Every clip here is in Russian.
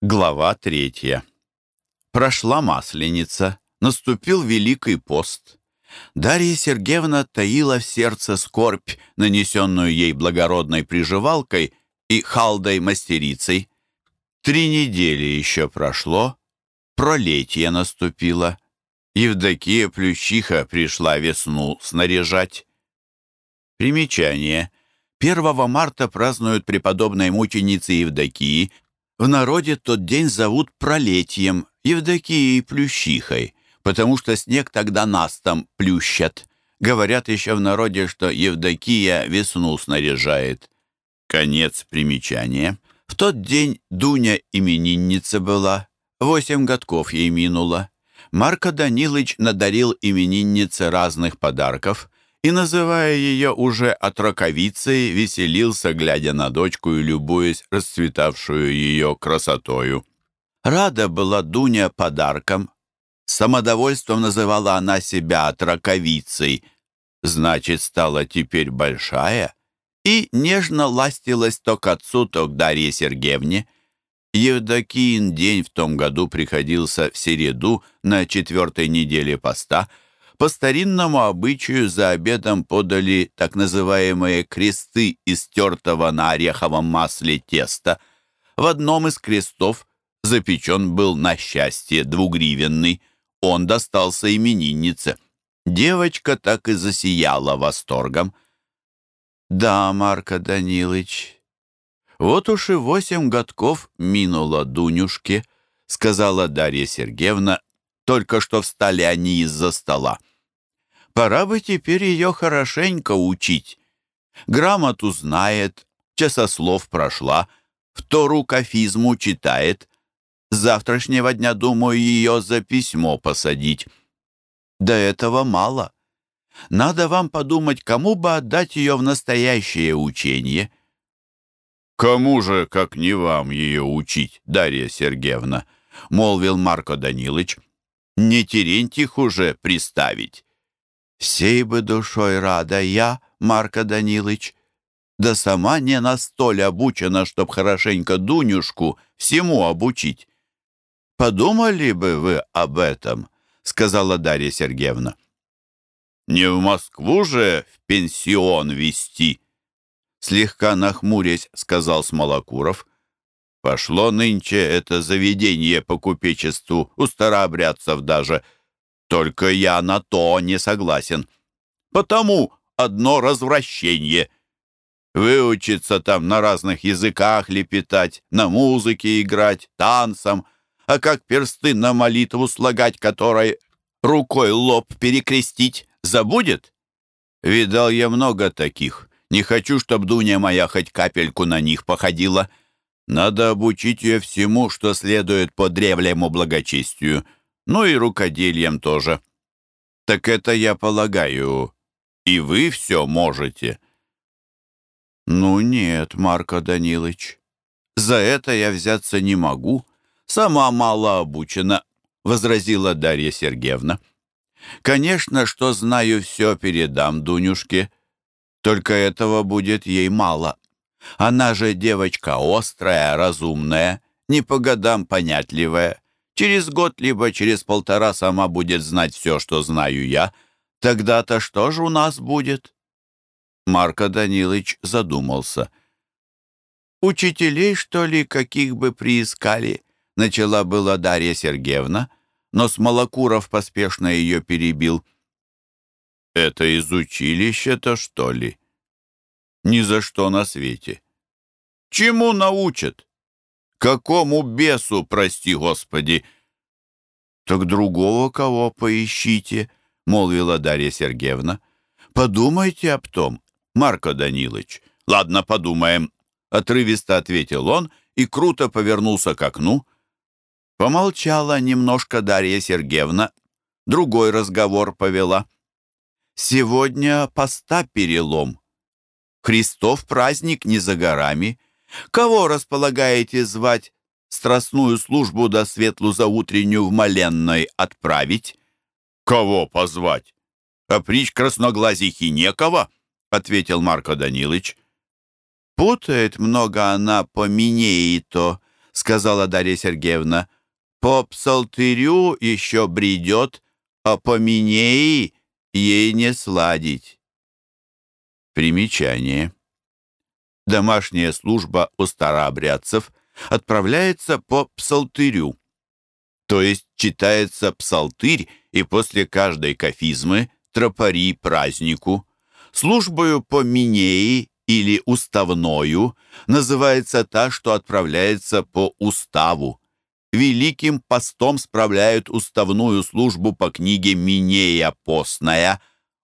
Глава третья. Прошла Масленица, наступил Великий пост. Дарья Сергеевна таила в сердце скорбь, нанесенную ей благородной приживалкой и халдой-мастерицей. Три недели еще прошло, пролетье наступило. Евдокия Плющиха пришла весну снаряжать. Примечание. 1 марта празднуют преподобной мученицы Евдокии – в народе тот день зовут Пролетьем, Евдокией Плющихой, потому что снег тогда нас там плющат. Говорят еще в народе, что Евдокия весну снаряжает. Конец примечания. В тот день Дуня именинница была, восемь годков ей минуло. Марко Данилыч надарил имениннице разных подарков, и, называя ее уже отроковицей, веселился, глядя на дочку и любуясь расцветавшую ее красотою. Рада была Дуня подарком. Самодовольством называла она себя отроковицей, значит, стала теперь большая, и нежно ластилась то к отцу, то к Дарье Сергеевне. Евдокиин день в том году приходился в середу на четвертой неделе поста — по старинному обычаю за обедом подали так называемые кресты из тертого на ореховом масле теста. В одном из крестов запечен был на счастье двугривенный. Он достался имениннице. Девочка так и засияла восторгом. «Да, Марко Данилыч, вот уж и восемь годков минуло Дунюшке», сказала Дарья Сергеевна, только что встали они из-за стола. Пора бы теперь ее хорошенько учить. Грамоту знает, часослов прошла, втору кафизму читает. Завтрашнего дня, думаю, ее за письмо посадить. До этого мало. Надо вам подумать, кому бы отдать ее в настоящее учение. «Кому же, как не вам, ее учить, Дарья Сергеевна?» — молвил Марко Данилович. «Не Терентьих уже приставить. Всей бы душой рада я, Марко Данилыч, да сама не настоль обучена, чтоб хорошенько Дунюшку всему обучить. Подумали бы вы об этом, сказала Дарья Сергеевна. Не в Москву же в пенсион вести, слегка нахмурясь, сказал Смолокуров. Пошло нынче это заведение по купечеству у старообрядцев даже — только я на то не согласен. Потому одно развращение. Выучиться там на разных языках лепетать, на музыке играть, танцам, а как персты на молитву слагать, которой рукой лоб перекрестить, забудет? Видал я много таких. Не хочу, чтоб Дуня моя хоть капельку на них походила. Надо обучить ее всему, что следует по древнему благочестию — ну и рукоделием тоже. Так это, я полагаю, и вы все можете. Ну нет, Марко Данилович, за это я взяться не могу. Сама мало обучена, возразила Дарья Сергеевна. Конечно, что знаю все, передам Дунюшке. Только этого будет ей мало. Она же девочка острая, разумная, не по годам понятливая. Через год, либо через полтора сама будет знать все, что знаю я. Тогда-то что же у нас будет?» Марко Данилович задумался. «Учителей, что ли, каких бы приискали?» Начала была Дарья Сергеевна, но Смолокуров поспешно ее перебил. «Это из училища-то, что ли?» «Ни за что на свете». «Чему научат?» Какому бесу, прости господи? Так другого кого поищите, молвила Дарья Сергеевна. Подумайте об том, Марко Данилович. Ладно, подумаем, отрывисто ответил он и круто повернулся к окну. Помолчала немножко Дарья Сергеевна, другой разговор повела. Сегодня поста перелом. Христов праздник не за горами. Кого располагаете звать страстную службу до светлу заутреннюю в Маленной отправить?» «Кого позвать? А прич красноглазихи некого?» — ответил Марко Данилович. «Путает много она по Минеи-то», — сказала Дарья Сергеевна. «По псалтырю еще бредет, а по Минеи ей не сладить». Примечание. Домашняя служба у старообрядцев отправляется по псалтырю, то есть читается псалтырь и после каждой кафизмы тропари празднику. Службою по Минеи или уставною называется та, что отправляется по уставу. Великим постом справляют уставную службу по книге Минея постная,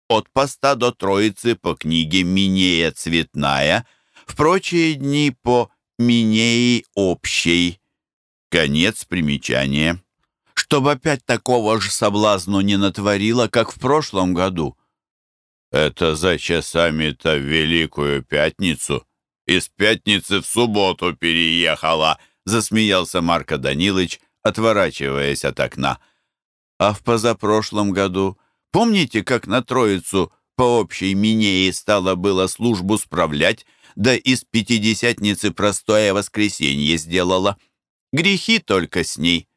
от поста до Троицы по книге Минея цветная, в прочие дни по Минеи общей. Конец примечания. Чтобы опять такого же соблазну не натворила, как в прошлом году — это за часами-то Великую Пятницу. Из пятницы в субботу переехала, засмеялся Марко Данилович, отворачиваясь от окна. А в позапрошлом году, помните, как на Троицу по общей Минее стало было службу справлять, да из Пятидесятницы простое воскресенье сделала? Грехи только с ней,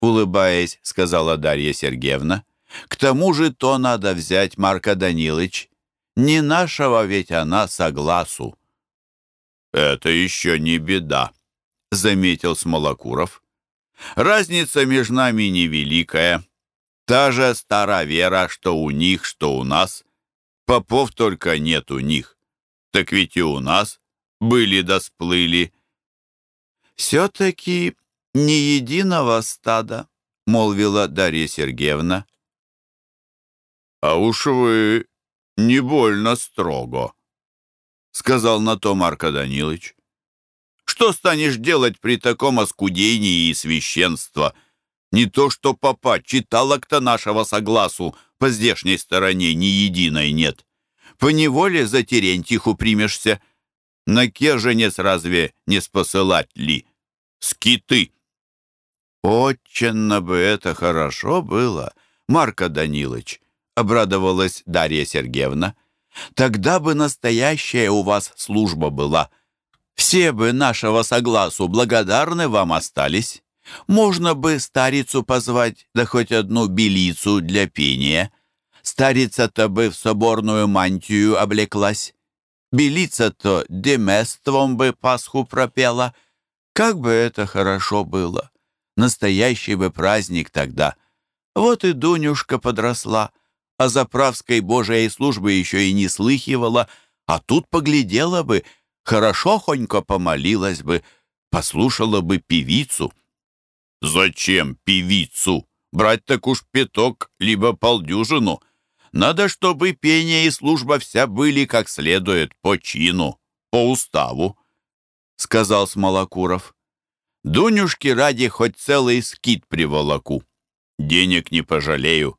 улыбаясь, сказала Дарья Сергеевна. К тому же то надо взять, Марка Данилович. Не нашего ведь она согласу. «Это еще не беда», — заметил Смолокуров. «Разница между нами невеликая. Та же стара вера, что у них, что у нас. Попов только нет у них. Так ведь и у нас были да сплыли». «Все-таки не единого стада», — молвила Дарья Сергеевна. «А уж вы не больно строго», — сказал на то Марко Данилович. «Что станешь делать при таком оскудении и священства? Не то что папа, читалок-то нашего согласу по здешней стороне ни единой нет. По неволе за Терентиху примешься. На кеженец разве не спосылать ли? Скиты!» «Очень бы это хорошо было, Марко Данилович!» обрадовалась Дарья Сергеевна. «Тогда бы настоящая у вас служба была. Все бы нашего согласу благодарны вам остались. Можно бы старицу позвать, да хоть одну белицу для пения. Старица-то бы в соборную мантию облеклась. Белица-то демеством бы Пасху пропела. Как бы это хорошо было! Настоящий бы праздник тогда. Вот и Дунюшка подросла» о заправской Божией службы еще и не слыхивала, а тут поглядела бы, хорошо хонько помолилась бы, послушала бы певицу. «Зачем певицу? Брать так уж пяток, либо полдюжину. Надо, чтобы пение и служба вся были как следует, по чину, по уставу», — сказал Смолокуров. «Дунюшки ради хоть целый скит приволоку. Денег не пожалею.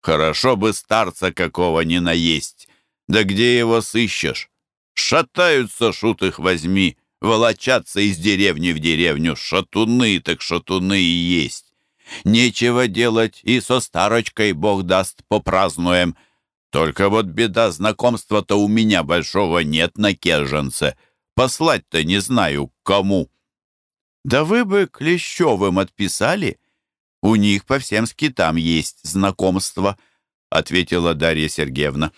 Хорошо бы старца какого не наесть. Да где его сыщешь? Шатаются, шут их возьми, волочатся из деревни в деревню. Шатуны, так шатуны и есть. Нечего делать, и со старочкой, бог даст, попразднуем. Только вот беда, знакомства-то у меня большого нет на кеженце. Послать-то не знаю, кому. Да вы бы Клещевым отписали, «У них по всем скитам есть знакомство», — ответила Дарья Сергеевна.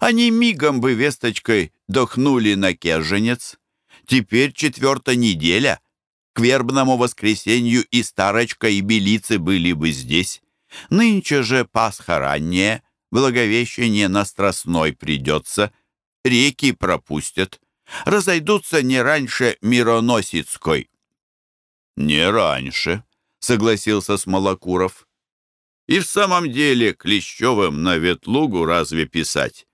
«Они мигом бы весточкой дохнули на керженец. Теперь четвертая неделя. К вербному воскресенью и старочка, и белицы были бы здесь. Нынче же Пасха ранняя, Благовещение на Страстной придется, реки пропустят, разойдутся не раньше Мироносицкой». «Не раньше», согласился Смолокуров. И в самом деле Клещевым на Ветлугу разве писать?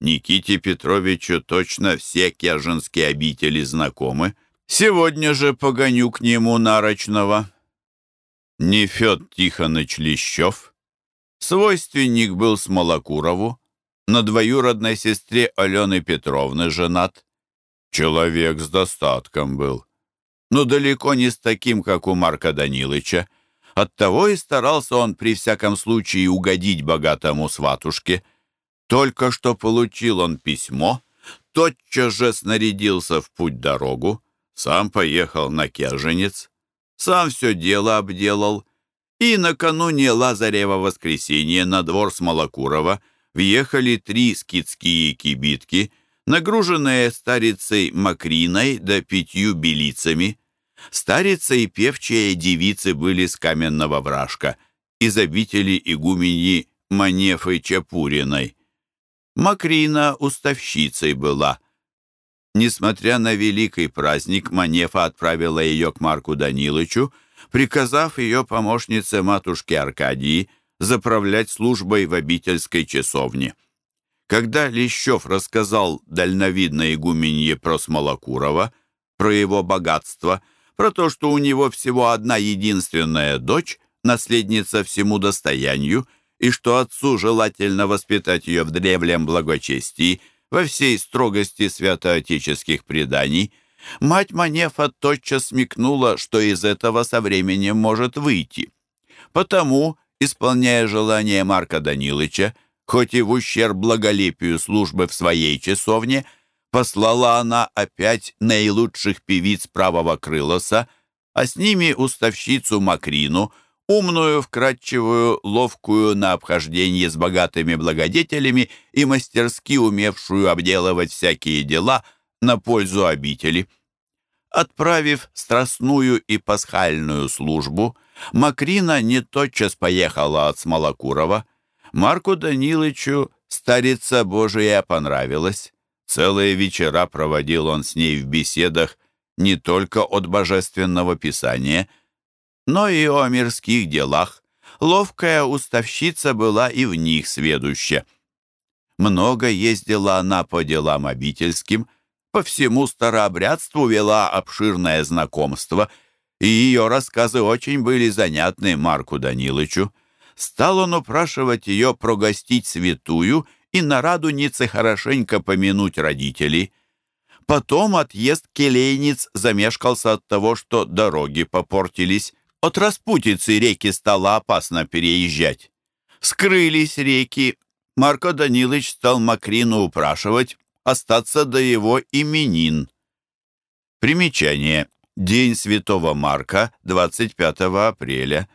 Никите Петровичу точно все керженские обители знакомы. Сегодня же погоню к нему нарочного. Нефед Тихоныч Лещев, свойственник был Смолокурову, на двоюродной сестре Алены Петровны женат. Человек с достатком был но далеко не с таким, как у Марка Данилыча. Оттого и старался он при всяком случае угодить богатому сватушке. Только что получил он письмо, тотчас же снарядился в путь-дорогу, сам поехал на Керженец, сам все дело обделал, и накануне Лазарева воскресенья на двор Смолокурова въехали три скидские кибитки, нагруженные старицей Макриной да пятью белицами. Старица и певчие девицы были с каменного вражка, из обители игумени Манефы Чапуриной. Макрина уставщицей была. Несмотря на великий праздник, Манефа отправила ее к Марку Данилычу, приказав ее помощнице матушке Аркадии заправлять службой в обительской часовне. Когда Лещев рассказал дальновидной игуменье про Смолокурова, про его богатство, про то, что у него всего одна единственная дочь, наследница всему достоянию, и что отцу желательно воспитать ее в древлем благочестии, во всей строгости святоотеческих преданий, мать Манефа тотчас смекнула, что из этого со временем может выйти. Потому, исполняя желание Марка Данилыча, хоть и в ущерб благолепию службы в своей часовне, послала она опять наилучших певиц правого крылоса, а с ними уставщицу Макрину — умную, вкрадчивую, ловкую на обхождение с богатыми благодетелями и мастерски умевшую обделывать всякие дела на пользу обители. Отправив страстную и пасхальную службу, Макрина не тотчас поехала от Смолокурова. Марку Данилычу старица Божия понравилась. Целые вечера проводил он с ней в беседах не только от божественного писания — но и о мирских делах. Ловкая уставщица была и в них сведуща. Много ездила она по делам обительским, по всему старообрядству вела обширное знакомство, и ее рассказы очень были занятны Марку Данилычу. Стал он упрашивать ее прогостить святую и на радунице хорошенько помянуть родителей. Потом отъезд келейниц замешкался от того, что дороги попортились. От распутицы реки стало опасно переезжать. Скрылись реки. Марко Данилович стал Макрину упрашивать остаться до его именин. Примечание. День Святого Марка, 25 апреля.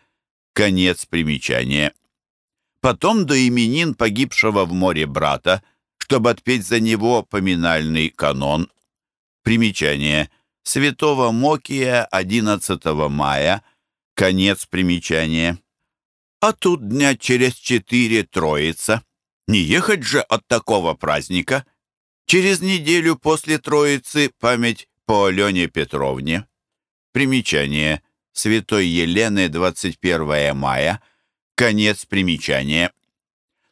Конец примечания. Потом до именин погибшего в море брата, чтобы отпеть за него поминальный канон. Примечание. Святого Мокия, 11 мая, Конец примечания. А тут дня через четыре Троица. Не ехать же от такого праздника. Через неделю после Троицы память по Алене Петровне. Примечание. Святой Елены, 21 мая. Конец примечания.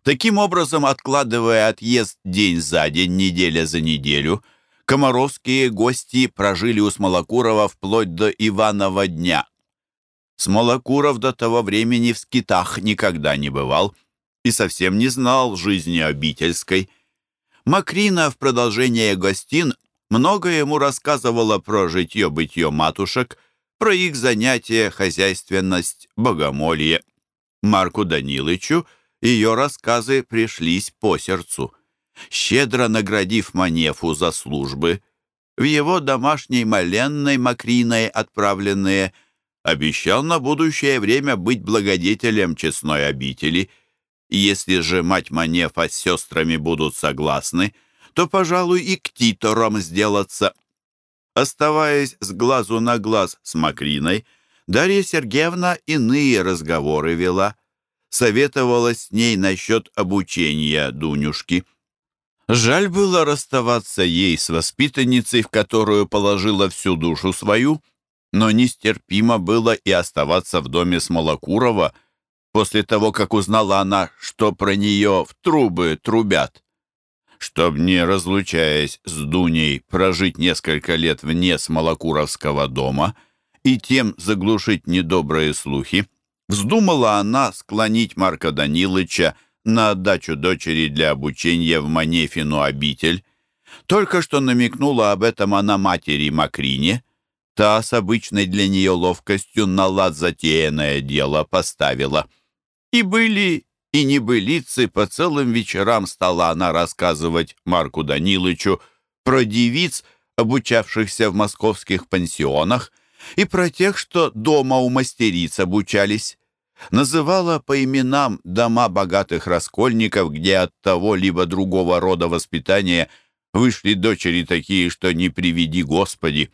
Таким образом, откладывая отъезд день за день, неделя за неделю, комаровские гости прожили у Смолокурова вплоть до Иванова дня, Смолокуров до того времени в скитах никогда не бывал и совсем не знал жизни обительской. Макрина в продолжение гостин много ему рассказывала про житье-бытье матушек, про их занятия, хозяйственность, богомолье. Марку Данилычу ее рассказы пришлись по сердцу. Щедро наградив Манефу за службы, в его домашней моленной Макриной отправленные – обещал на будущее время быть благодетелем честной обители. Если же мать Манефа с сестрами будут согласны, то, пожалуй, и к титорам сделаться. Оставаясь с глазу на глаз с Макриной, Дарья Сергеевна иные разговоры вела, советовала с ней насчет обучения Дунюшки. Жаль было расставаться ей с воспитанницей, в которую положила всю душу свою, но нестерпимо было и оставаться в доме Смолокурова после того, как узнала она, что про нее в трубы трубят. Чтоб, не разлучаясь с Дуней, прожить несколько лет вне Смолокуровского дома и тем заглушить недобрые слухи, вздумала она склонить Марка Данилыча на отдачу дочери для обучения в Манефину обитель. Только что намекнула об этом она матери Макрине — Та с обычной для нее ловкостью на лад затеянное дело поставила. И были, и небылицы, по целым вечерам стала она рассказывать Марку Данилычу про девиц, обучавшихся в московских пансионах, и про тех, что дома у мастериц обучались. Называла по именам дома богатых раскольников, где от того либо другого рода воспитания вышли дочери такие, что не приведи Господи.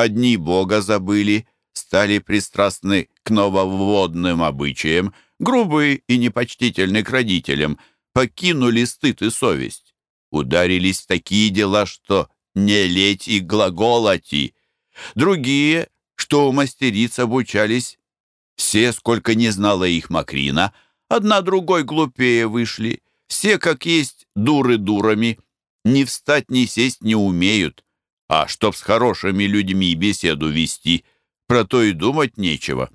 Одни Бога забыли, стали пристрастны к нововводным обычаям, грубые и непочтительны к родителям, покинули стыд и совесть. Ударились в такие дела, что не леть и глаголати. Другие, что у мастериц обучались, все, сколько не знала их Макрина, одна другой глупее вышли, все, как есть, дуры дурами, ни встать, ни сесть не умеют, а чтоб с хорошими людьми беседу вести, про то и думать нечего.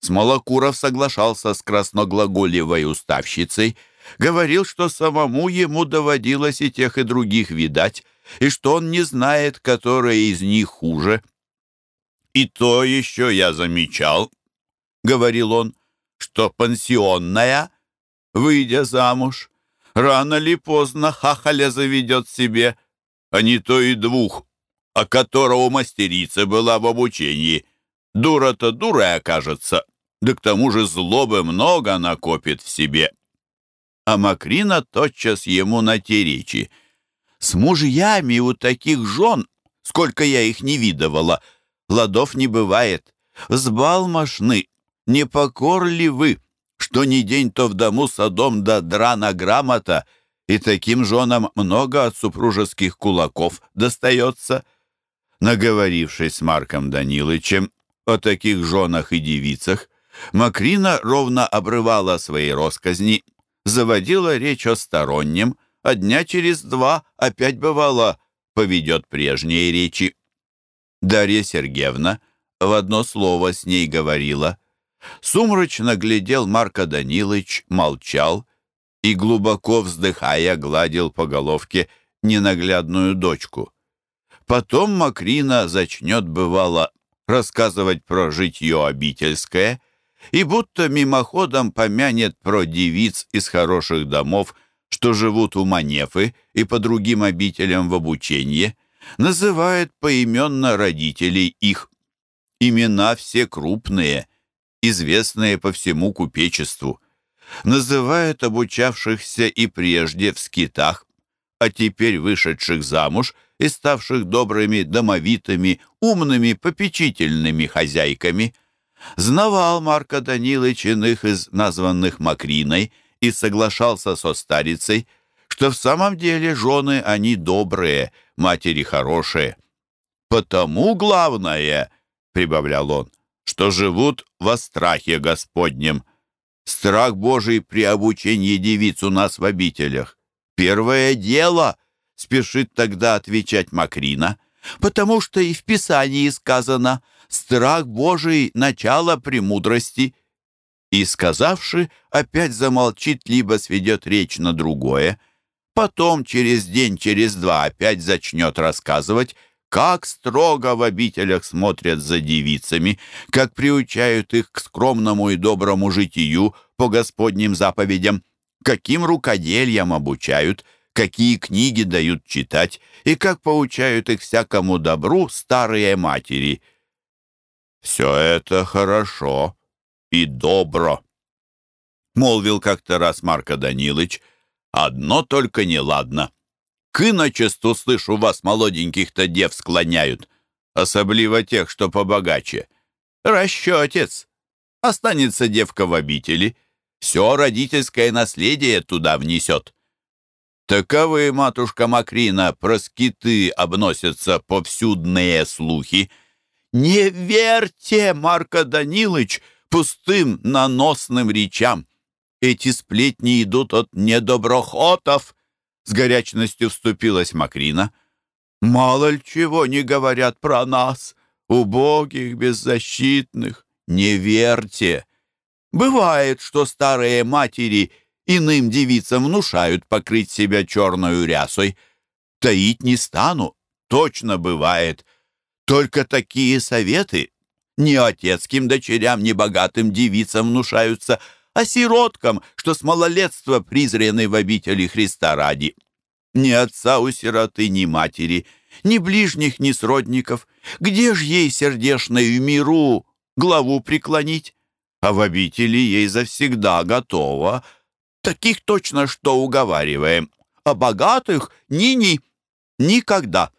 Смолокуров соглашался с красноглаголевой уставщицей, говорил, что самому ему доводилось и тех, и других видать, и что он не знает, которая из них хуже. «И то еще я замечал», — говорил он, «что пансионная, выйдя замуж, рано ли поздно хахаля заведет себе, а не то и двух, а которого мастерица была в обучении. Дура-то дурой окажется, да к тому же злобы много накопит в себе». А Макрина тотчас ему на те речи — с мужьями у таких жен, сколько я их не видывала, ладов не бывает. Взбалмошны, непокорливы, что ни день то в дому садом да драна грамота, и таким женам много от супружеских кулаков достается. Наговорившись с Марком Данилычем о таких женах и девицах, Макрина ровно обрывала свои росказни, заводила речь о стороннем, а дня через два опять бывало поведет прежние речи. Дарья Сергеевна в одно слово с ней говорила. Сумрачно глядел Марко Данилович, молчал и, глубоко вздыхая, гладил по головке ненаглядную дочку. Потом Макрина зачнет, бывало, рассказывать про житье обительское и будто мимоходом помянет про девиц из хороших домов, что живут у Манефы и по другим обителям в обучении, называет поименно родителей их. Имена все крупные, известные по всему купечеству. Называет обучавшихся и прежде в скитах, а теперь вышедших замуж и ставших добрыми, домовитыми, умными, попечительными хозяйками. Знавал Марко Данилыч иных из названных Макриной – и соглашался со старицей, что в самом деле жены они добрые, матери хорошие. «Потому главное, — прибавлял он, — что живут во страхе Господнем. Страх Божий при обучении девиц у нас в обителях. Первое дело, — спешит тогда отвечать Макрина, — потому что и в Писании сказано «Страх Божий — начало премудрости» и, сказавши, опять замолчит, либо сведет речь на другое. Потом, через день, через два, опять зачнет рассказывать, как строго в обителях смотрят за девицами, как приучают их к скромному и доброму житию по Господним заповедям, каким рукодельям обучают, какие книги дают читать и как поучают их всякому добру старые матери. «Все это хорошо», и добро. Молвил как-то раз Марко Данилыч, одно только неладно. К иночеству, слышу, вас молоденьких-то дев склоняют, особливо тех, что побогаче. Расчетец. Останется девка в обители, все родительское наследие туда внесет. Таковы, матушка Макрина, про скиты обносятся повсюдные слухи. «Не верьте, Марко Данилыч!» пустым наносным речам. Эти сплетни идут от недоброхотов, с горячностью вступилась Макрина. Мало ли чего не говорят про нас, убогих, беззащитных. Не верьте. Бывает, что старые матери иным девицам внушают покрыть себя черной рясой. Таить не стану, точно бывает. Только такие советы ни отецким дочерям, ни богатым девицам внушаются, а сироткам, что с малолетства призрены в обители Христа ради. Ни отца у сироты, ни матери, ни ближних, ни сродников. Где ж ей сердешной в миру главу преклонить? А в обители ей завсегда готова. Таких точно что уговариваем. А богатых ни-ни, никогда.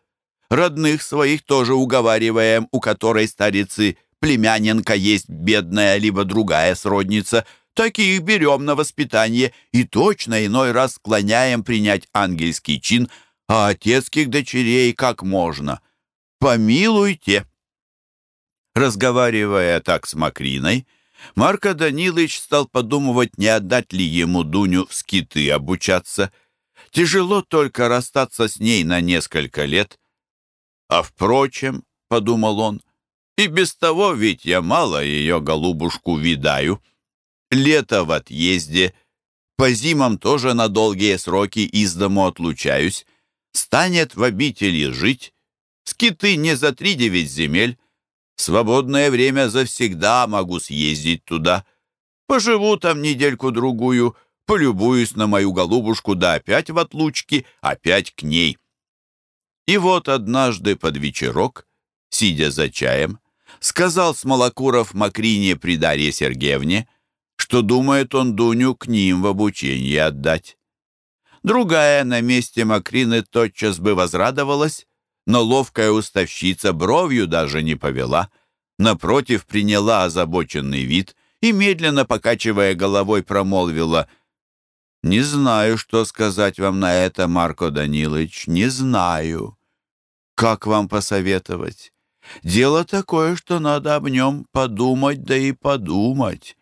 Родных своих тоже уговариваем, у которой старицы племяненка есть бедная, либо другая сродница. Таких берем на воспитание и точно иной раз склоняем принять ангельский чин, а отецких дочерей как можно. Помилуйте. Разговаривая так с Макриной, Марко Данилович стал подумывать, не отдать ли ему Дуню в скиты обучаться. Тяжело только расстаться с ней на несколько лет. А впрочем, — подумал он, — и без того ведь я мало ее голубушку видаю. Лето в отъезде, по зимам тоже на долгие сроки из дому отлучаюсь. Станет в обители жить, скиты не за три девять земель, свободное время завсегда могу съездить туда. Поживу там недельку-другую, полюбуюсь на мою голубушку, да опять в отлучке, опять к ней. И вот однажды под вечерок, сидя за чаем, сказал Смолокуров Макрине при Дарье Сергеевне, что думает он Дуню к ним в обучение отдать. Другая на месте Макрины тотчас бы возрадовалась, но ловкая уставщица бровью даже не повела. Напротив, приняла озабоченный вид и, медленно покачивая головой, промолвила «Не знаю, что сказать вам на это, Марко Данилович, не знаю». Как вам посоветовать? Дело такое, что надо об нем подумать, да и подумать.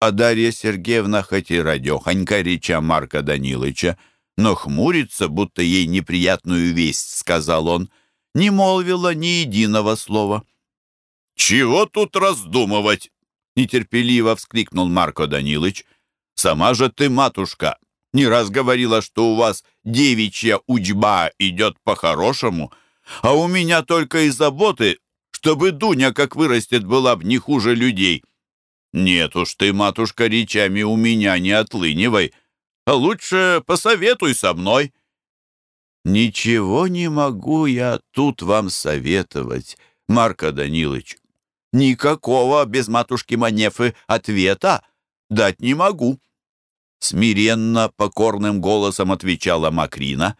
А Дарья Сергеевна, хоть и радехонька реча Марка Данилыча, но хмурится, будто ей неприятную весть, сказал он, не молвила ни единого слова. «Чего тут раздумывать?» — нетерпеливо вскрикнул Марко Данилыч. «Сама же ты, матушка, не раз говорила, что у вас девичья учба идет по-хорошему, а у меня только и заботы, чтобы Дуня, как вырастет, была б не хуже людей. Нет уж ты, матушка, речами у меня не отлынивай, лучше посоветуй со мной». «Ничего не могу я тут вам советовать, Марко Данилович. Никакого без матушки Манефы ответа дать не могу. Смиренно, покорным голосом отвечала Макрина.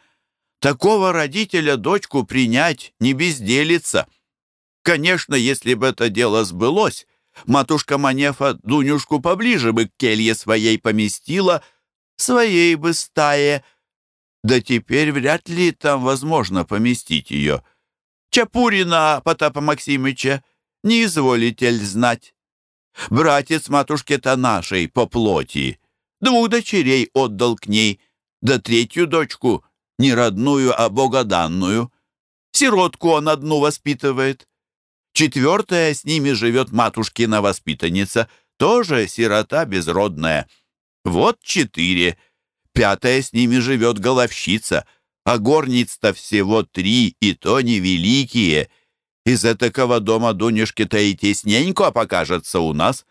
«Такого родителя дочку принять не безделится. Конечно, если бы это дело сбылось, матушка Манефа Дунюшку поближе бы к келье своей поместила, своей бы стае. Да теперь вряд ли там возможно поместить ее. Чапурина Потапа Максимыча не изволите ль знать? Братец матушки-то нашей по плоти» Двух дочерей отдал к ней, да третью дочку, не родную, а богоданную. Сиротку он одну воспитывает. Четвертая с ними живет матушкина воспитанница, тоже сирота безродная. Вот четыре. Пятая с ними живет головщица, а горниц-то всего три, и то невеликие. Из этакого дома Дунюшки-то и тесненько покажется у нас.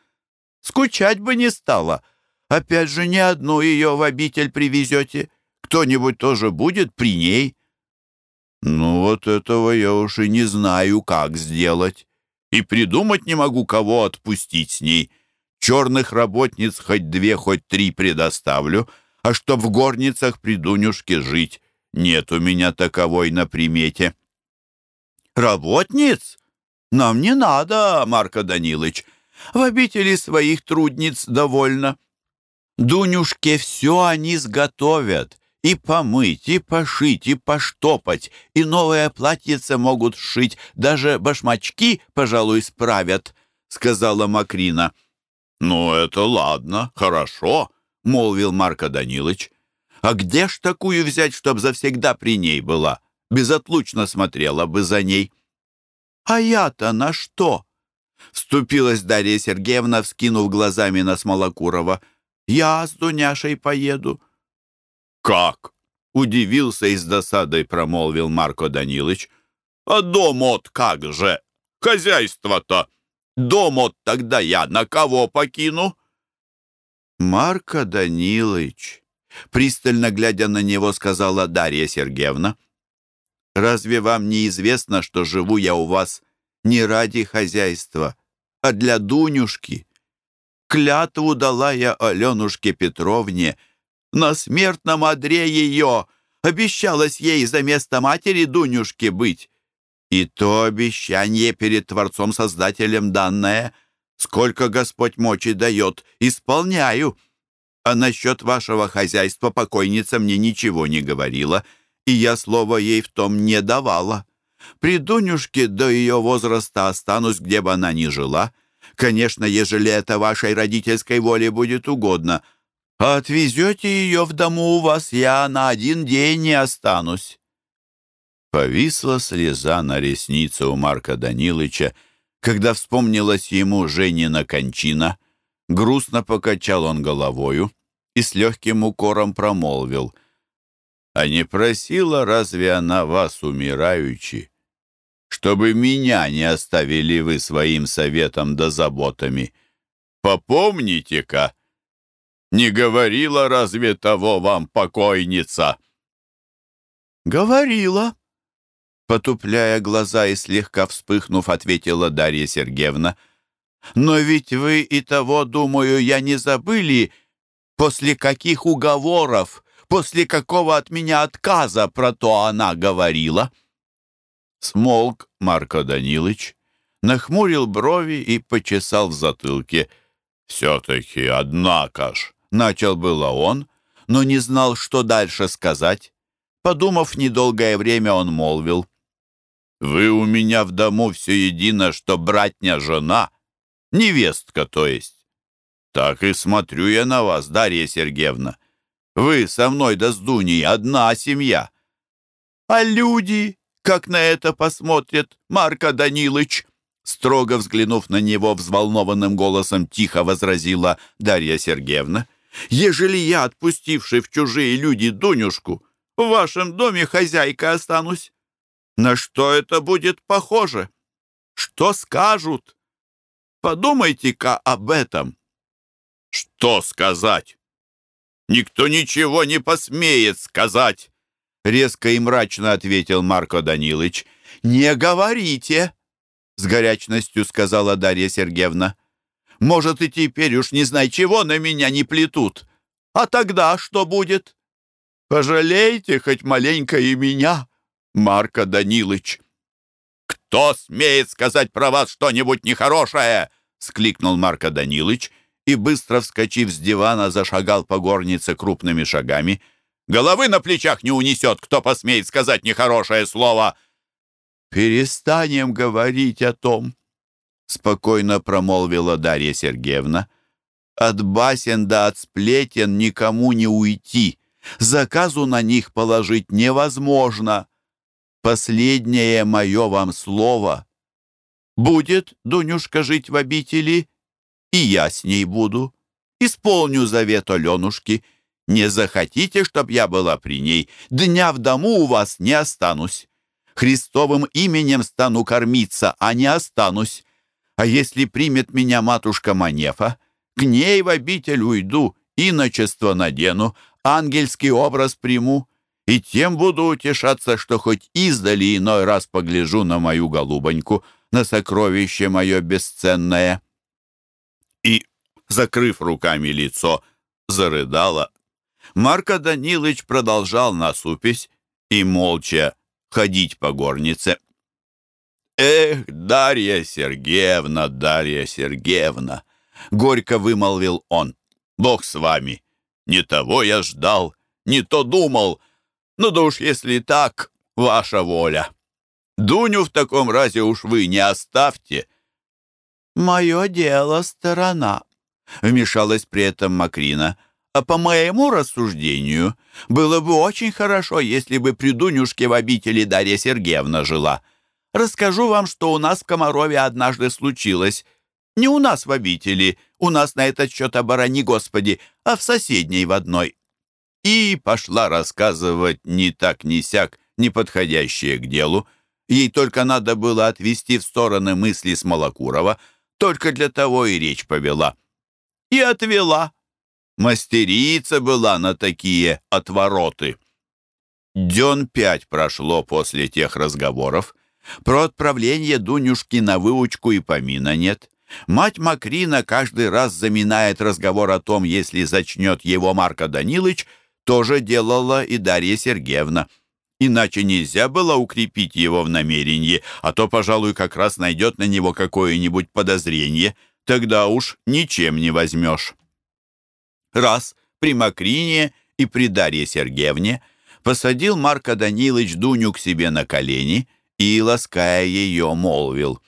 Скучать бы не стало — Опять же, не одну ее в обитель привезете. Кто-нибудь тоже будет при ней. Ну вот этого я уж и не знаю, как сделать. И придумать не могу, кого отпустить с ней. Черных работниц хоть две, хоть три предоставлю, а чтоб в горницах при Дунюшке жить, нет у меня таковой на примете. Работниц? Нам не надо, Марко Данилович. В обители своих трудниц довольно. Дунюшке все они сготовят. И помыть, и пошить, и поштопать, и новое платьице могут сшить, даже башмачки, пожалуй, справят», — сказала Макрина. «Ну, это ладно, хорошо», — молвил Марко Данилович. «А где ж такую взять, чтоб завсегда при ней была? Безотлучно смотрела бы за ней». «А я-то на что?» — вступилась Дарья Сергеевна, вскинув глазами на Смолокурова — я с Дуняшей поеду». «Как?» — удивился и с досадой промолвил Марко Данилович. «А дом от как же? Хозяйство-то! Дом от тогда я на кого покину?» «Марко Данилович», — пристально глядя на него, сказала Дарья Сергеевна, разве вам не известно, что живу я у вас не ради хозяйства, а для Дунюшки? Клятву дала я Аленушке Петровне на смертном одре ее, обещалась ей за место матери Дунюшки быть. И то обещание перед Творцом-Создателем данное, сколько Господь мочи дает, исполняю. А насчет вашего хозяйства покойница мне ничего не говорила, и я слова ей в том не давала. При Дунюшке до ее возраста останусь, где бы она ни жила. Конечно, ежели это вашей родительской воле будет угодно. А отвезете ее в дому у вас, я на один день не останусь». Повисла слеза на реснице у Марка Данилыча, когда вспомнилась ему Женина кончина. Грустно покачал он головою и с легким укором промолвил. «А не просила разве она вас, умираючи, чтобы меня не оставили вы своим советом да заботами? Попомните-ка, не говорила разве того вам покойница?» «Говорила», потупляя глаза и слегка вспыхнув, ответила Дарья Сергеевна. «Но ведь вы и того, думаю, я не забыли, после каких уговоров, после какого от меня отказа про то она говорила». Смолк Марко Данилович, нахмурил брови и почесал в затылке. «Все-таки, однако ж!» — начал было он, но не знал, что дальше сказать. Подумав недолгое время, он молвил. Вы у меня в дому все едино, что братня жена, невестка, то есть. Так и смотрю я на вас, Дарья Сергеевна. Вы со мной да с Дуней одна семья. А люди, как на это посмотрят, Марка Данилыч? Строго взглянув на него взволнованным голосом, тихо возразила Дарья Сергеевна. «Ежели я, отпустивший в чужие люди Дунюшку, в вашем доме хозяйка останусь, на что это будет похоже? Что скажут? Подумайте-ка об этом. Что сказать? Никто ничего не посмеет сказать, резко и мрачно ответил Марко Данилович. Не говорите, с горячностью сказала Дарья Сергеевна. Может, и теперь уж не знай чего на меня не плетут. А тогда что будет? Пожалейте хоть маленько и меня. Марко Данилыч. «Кто смеет сказать про вас что-нибудь нехорошее?» — скликнул Марко Данилыч и, быстро вскочив с дивана, зашагал по горнице крупными шагами. «Головы на плечах не унесет, кто посмеет сказать нехорошее слово!» «Перестанем говорить о том», — спокойно промолвила Дарья Сергеевна. «От басен да от сплетен никому не уйти. Заказу на них положить невозможно». Последнее мое вам слово. Будет Дунюшка жить в обители, и я с ней буду. Исполню завет Аленушки. Не захотите, чтоб я была при ней, дня в дому у вас не останусь. Христовым именем стану кормиться, а не останусь. А если примет меня матушка Манефа, к ней в обитель уйду, иночество надену, ангельский образ приму, и тем буду утешаться, что хоть издали иной раз погляжу на мою голубоньку, на сокровище мое бесценное». И, закрыв руками лицо, зарыдала. Марко Данилыч продолжал насупись и молча ходить по горнице. «Эх, Дарья Сергеевна, Дарья Сергеевна!» — горько вымолвил он. «Бог с вами! Не того я ждал, не то думал, ну да уж если так, ваша воля. Дуню в таком разе уж вы не оставьте. Мое дело сторона, вмешалась при этом Макрина. А по моему рассуждению, было бы очень хорошо, если бы при Дунюшке в обители Дарья Сергеевна жила. Расскажу вам, что у нас в Комарове однажды случилось. Не у нас в обители, у нас на этот счет оборони Господи, а в соседней в одной и пошла рассказывать ни так ни сяк, не подходящее к делу. Ей только надо было отвести в стороны мысли с Малокурова, только для того и речь повела. И отвела. Мастерица была на такие отвороты. Дён пять прошло после тех разговоров. Про отправление Дунюшки на выучку и помина нет. Мать Макрина каждый раз заминает разговор о том, если зачнет его Марко Данилыч, тоже делала и Дарья Сергеевна. Иначе нельзя было укрепить его в намерении, а то, пожалуй, как раз найдет на него какое-нибудь подозрение. Тогда уж ничем не возьмешь. Раз при Макрине и при Дарье Сергеевне посадил Марко Данилович Дуню к себе на колени и, лаская ее, молвил.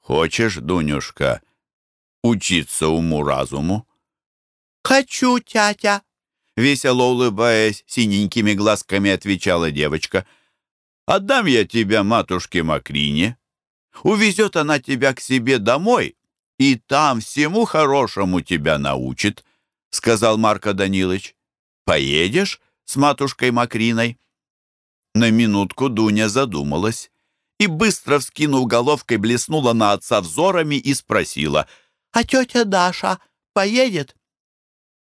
«Хочешь, Дунюшка, учиться уму-разуму?» «Хочу, тятя!» Весело улыбаясь, синенькими глазками отвечала девочка. «Отдам я тебя матушке Макрине. Увезет она тебя к себе домой, и там всему хорошему тебя научит», — сказал Марко Данилович. «Поедешь с матушкой Макриной?» На минутку Дуня задумалась и, быстро вскинув головкой, блеснула на отца взорами и спросила, «А тетя Даша поедет?»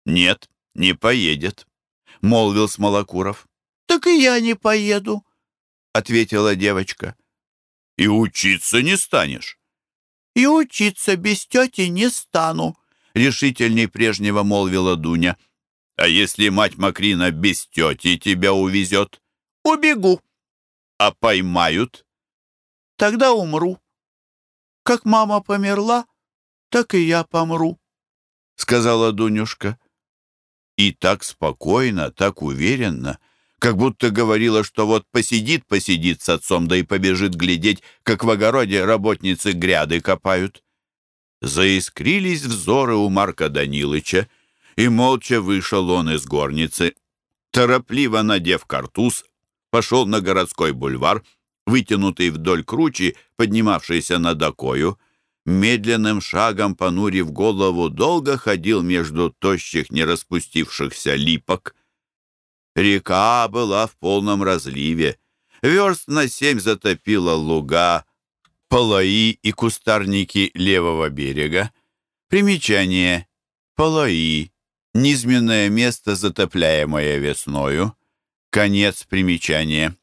«Нет, не поедет», — молвил Смолокуров. «Так и я не поеду», — ответила девочка. «И учиться не станешь?» «И учиться без тети не стану», — решительней прежнего молвила Дуня. «А если мать Макрина без тети тебя увезет?» «Убегу». «А поймают?» «Тогда умру. Как мама померла, так и я помру», — сказала Дунюшка. И так спокойно, так уверенно, как будто говорила, что вот посидит-посидит с отцом, да и побежит глядеть, как в огороде работницы гряды копают. Заискрились взоры у Марка Данилыча, и молча вышел он из горницы. Торопливо надев картуз, пошел на городской бульвар, вытянутый вдоль кручи, поднимавшийся над окою, медленным шагом, понурив голову, долго ходил между тощих, не распустившихся липок. Река была в полном разливе. Верст на семь затопила луга, полои и кустарники левого берега. Примечание. Полои. Низменное место, затопляемое весною. Конец примечания.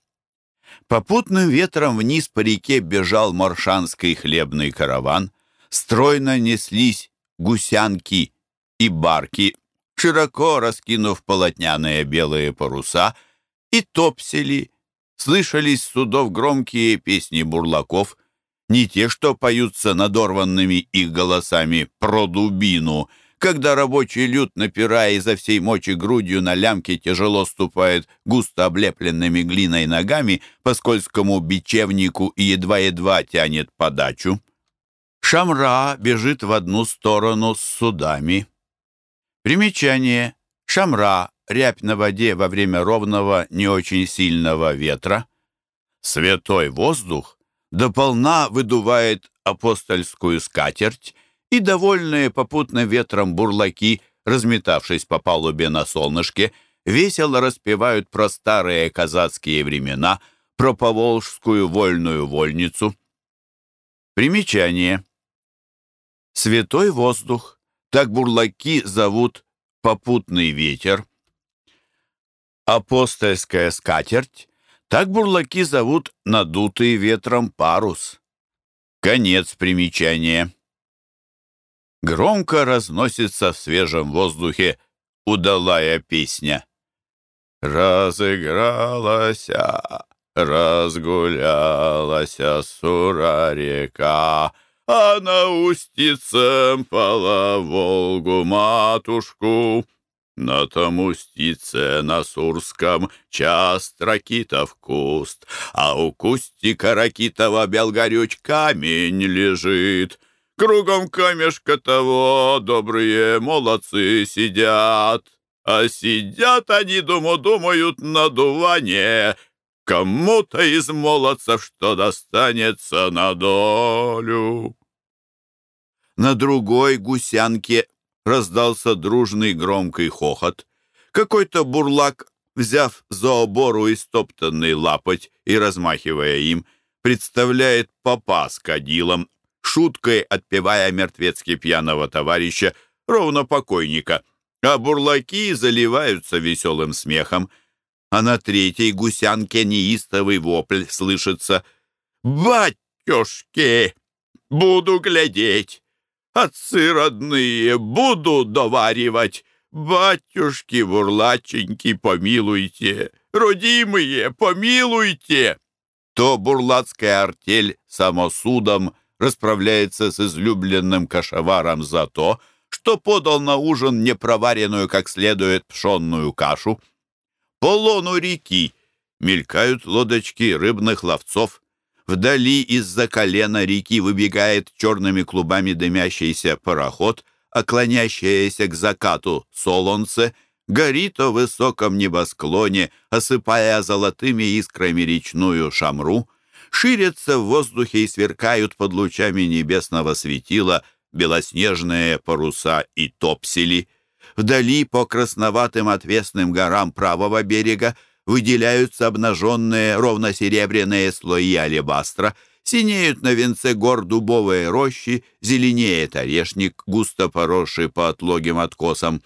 Попутным ветром вниз по реке бежал маршанский хлебный караван. Стройно неслись гусянки и барки, широко раскинув полотняные белые паруса, и топсели. Слышались с судов громкие песни бурлаков, не те, что поются надорванными их голосами про дубину — когда рабочий люд, напирая изо всей мочи грудью на лямке, тяжело ступает густо облепленными глиной ногами по скользкому бичевнику и едва-едва тянет подачу. Шамра бежит в одну сторону с судами. Примечание. Шамра — рябь на воде во время ровного, не очень сильного ветра. Святой воздух дополна выдувает апостольскую скатерть, и довольные попутным ветром бурлаки, разметавшись по палубе на солнышке, весело распевают про старые казацкие времена, про поволжскую вольную вольницу. Примечание. Святой воздух. Так бурлаки зовут попутный ветер. Апостольская скатерть. Так бурлаки зовут надутый ветром парус. Конец примечания. Громко разносится в свежем воздухе удалая песня. Разыгралась, разгулялась сура река, А на устице пала Волгу матушку. На том устице на Сурском час ракитов куст, А у кустика ракитова белгорюч камень лежит — Кругом камешка того добрые молодцы сидят. А сидят они, думаю, думают на дуване. Кому-то из молодцев что достанется на долю. На другой гусянке раздался дружный громкий хохот. Какой-то бурлак, взяв за обору истоптанный лапоть и размахивая им, представляет попа с кадилом, шуткой отпевая мертвецки пьяного товарища, ровно покойника, а бурлаки заливаются веселым смехом. а на третьей гусянке неистовый вопль слышится. «Батюшки, буду глядеть! Отцы родные, буду доваривать! Батюшки, бурлаченьки, помилуйте! Родимые, помилуйте!» То бурлацкая артель самосудом расправляется с излюбленным кашеваром за то, что подал на ужин непроваренную как следует пшенную кашу. По лону реки мелькают лодочки рыбных ловцов. Вдали из-за колена реки выбегает черными клубами дымящийся пароход, а к закату солонце горит о высоком небосклоне, осыпая золотыми искрами речную шамру, ширятся в воздухе и сверкают под лучами небесного светила белоснежные паруса и топсели. Вдали по красноватым отвесным горам правого берега выделяются обнаженные ровно-серебряные слои алебастра, синеют на венце гор дубовые рощи, зеленеет орешник, густо поросший по отлогим откосам.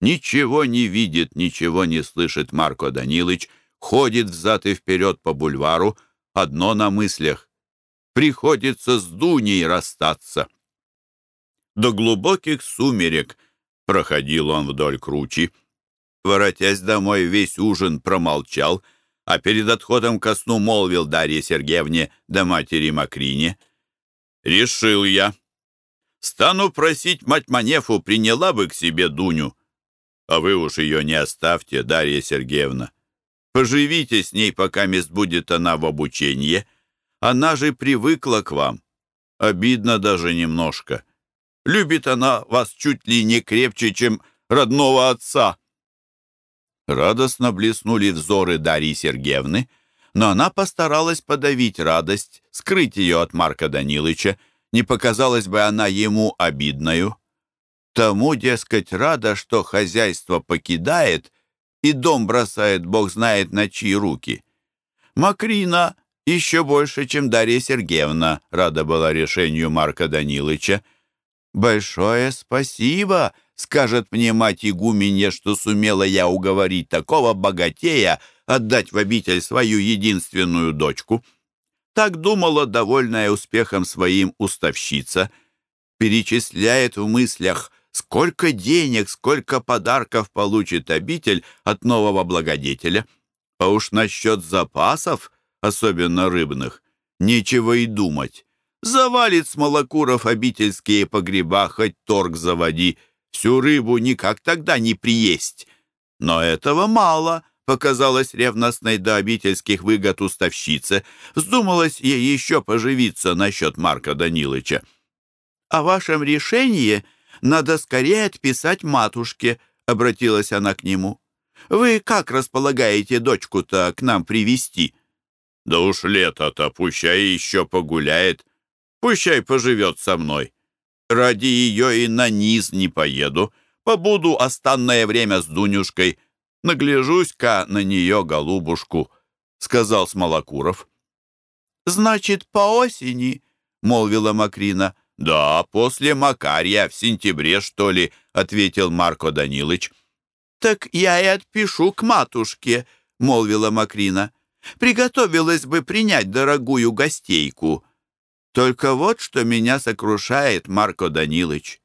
Ничего не видит, ничего не слышит Марко Данилыч, ходит взад и вперед по бульвару, одно на мыслях. Приходится с Дуней расстаться. До глубоких сумерек проходил он вдоль кручи. Воротясь домой, весь ужин промолчал, а перед отходом ко сну молвил Дарье Сергеевне да матери Макрине. «Решил я. Стану просить мать Манефу, приняла бы к себе Дуню. А вы уж ее не оставьте, Дарья Сергеевна. Поживите с ней, пока мест будет она в обучении. Она же привыкла к вам. Обидно даже немножко. Любит она вас чуть ли не крепче, чем родного отца». Радостно блеснули взоры Дарьи Сергеевны, но она постаралась подавить радость, скрыть ее от Марка Данилыча, не показалась бы она ему обидною. Тому, дескать, рада, что хозяйство покидает и дом бросает, бог знает, на чьи руки. Макрина еще больше, чем Дарья Сергеевна, рада была решению Марка Данилыча. «Большое спасибо!» — скажет мне мать игуменья, что сумела я уговорить такого богатея отдать в обитель свою единственную дочку. Так думала, довольная успехом своим уставщица. Перечисляет в мыслях, сколько денег, сколько подарков получит обитель от нового благодетеля. А уж насчет запасов, особенно рыбных, нечего и думать. Завалит Смолокуров обительские погреба, хоть торг заводи. Всю рыбу никак тогда не приесть. Но этого мало, показалось ревностной до обительских выгод уставщице. Вздумалось ей еще поживиться насчет Марка Данилыча. «О вашем решении надо скорее отписать матушке», — обратилась она к нему. «Вы как располагаете дочку-то к нам привести? «Да уж лето-то, пущай еще погуляет», Пущай поживет со мной. Ради ее и на низ не поеду. Побуду останное время с Дунюшкой. Нагляжусь-ка на нее, голубушку», — сказал Смолокуров. «Значит, по осени?» — молвила Макрина. «Да, после Макарья, в сентябре, что ли», — ответил Марко Данилыч. «Так я и отпишу к матушке», — молвила Макрина. «Приготовилась бы принять дорогую гостейку». Только вот что меня сокрушает, Марко Данилыч.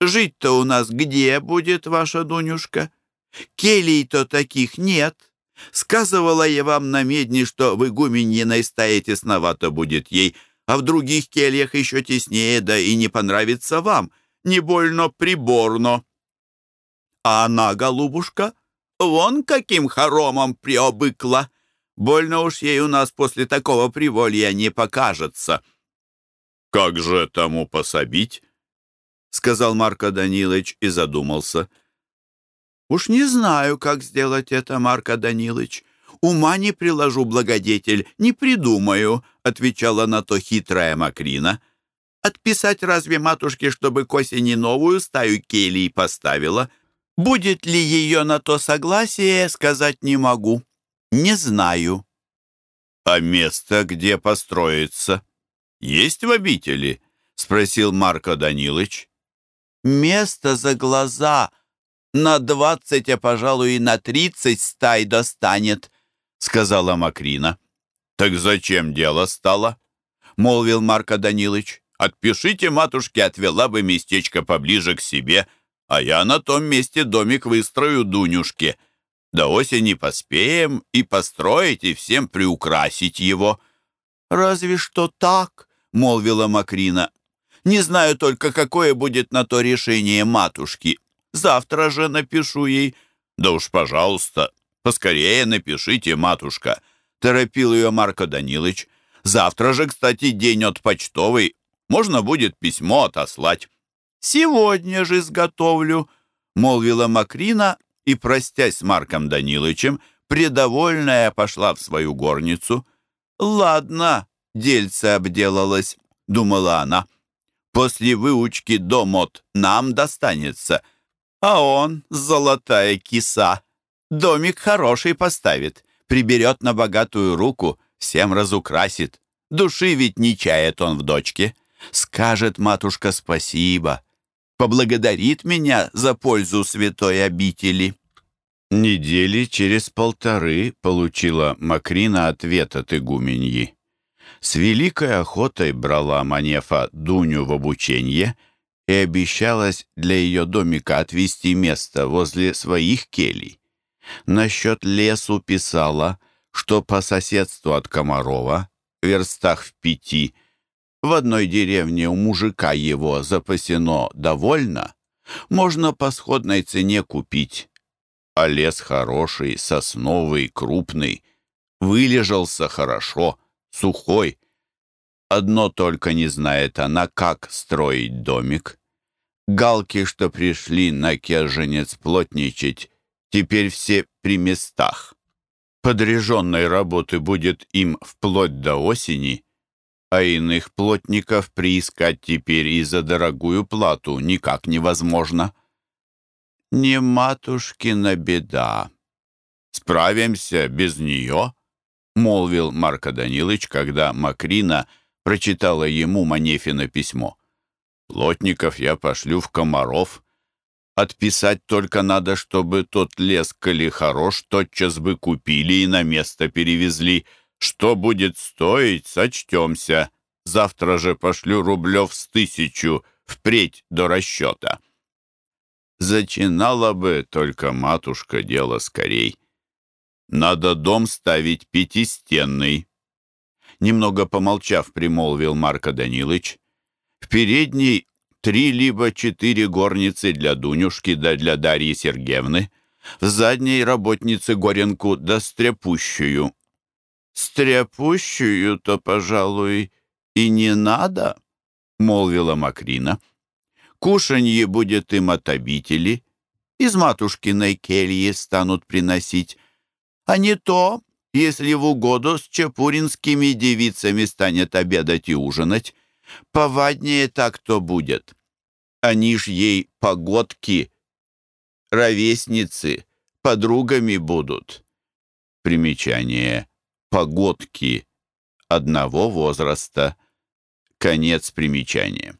Жить-то у нас где будет ваша Дунюшка? Келий-то таких нет. Сказывала я вам на медне, что в игуменьиной стае тесновато будет ей, а в других кельях еще теснее, да и не понравится вам. Не больно приборно. А она, голубушка, вон каким хоромом приобыкла. Больно уж ей у нас после такого приволья не покажется. «Как же тому пособить?» — сказал Марко Данилович и задумался. «Уж не знаю, как сделать это, Марко Данилович. Ума не приложу, благодетель, не придумаю», — отвечала на то хитрая Макрина. «Отписать разве матушке, чтобы к осени новую стаю келий поставила? Будет ли ее на то согласие, сказать не могу. Не знаю». «А место где построиться?» есть в обители?» — спросил Марко Данилыч. «Место за глаза на двадцать, а, пожалуй, и на тридцать стай достанет», — сказала Макрина. «Так зачем дело стало?» — молвил Марко Данилович. «Отпишите, матушке, отвела бы местечко поближе к себе, а я на том месте домик выстрою Дунюшке. До осени поспеем и построить, и всем приукрасить его». «Разве что так», — молвила Макрина. «Не знаю только, какое будет на то решение матушки. Завтра же напишу ей». «Да уж, пожалуйста, поскорее напишите, матушка», — торопил ее Марко Данилович. «Завтра же, кстати, день от почтовый. Можно будет письмо отослать». «Сегодня же изготовлю», — молвила Макрина и, простясь с Марком Даниловичем, предовольная пошла в свою горницу. «Ладно, дельце обделалось», — думала она. «После выучки до мод нам достанется, а он, золотая киса, домик хороший поставит, приберет на богатую руку, всем разукрасит. Души ведь не чает он в дочке. Скажет матушка спасибо, поблагодарит меня за пользу святой обители». Недели через полторы получила Макрина ответ от игуменьи. С великой охотой брала Манефа Дуню в обучение и обещалась для ее домика отвести место возле своих келей. Насчет лесу писала, что по соседству от Комарова, верстах в пяти, в одной деревне у мужика его запасено довольно, можно по сходной цене купить а лес хороший, сосновый, крупный. Вылежался хорошо, сухой. Одно только не знает она, как строить домик. Галки, что пришли на керженец плотничать, теперь все при местах. Подряженной работы будет им вплоть до осени, а иных плотников приискать теперь и за дорогую плату никак невозможно не матушкина беда. Справимся без нее, молвил Марко Данилович, когда Макрина прочитала ему Манефина письмо. Плотников я пошлю в Комаров. Отписать только надо, чтобы тот лес, коли хорош, тотчас бы купили и на место перевезли. Что будет стоить, сочтемся. Завтра же пошлю рублев с тысячу впредь до расчета. Зачинала бы только матушка дело скорей. Надо дом ставить пятистенный. Немного помолчав, примолвил Марко Данилович. В передней три либо четыре горницы для Дунюшки да для Дарьи Сергеевны. В задней работницы Горенку да стряпущую. «Стряпущую-то, пожалуй, и не надо», — молвила Макрина. Кушанье будет им от обители, из матушкиной кельи станут приносить. А не то, если в угоду с чапуринскими девицами станет обедать и ужинать. Поваднее так-то будет. Они ж ей погодки, ровесницы, подругами будут. Примечание. Погодки одного возраста. Конец примечания.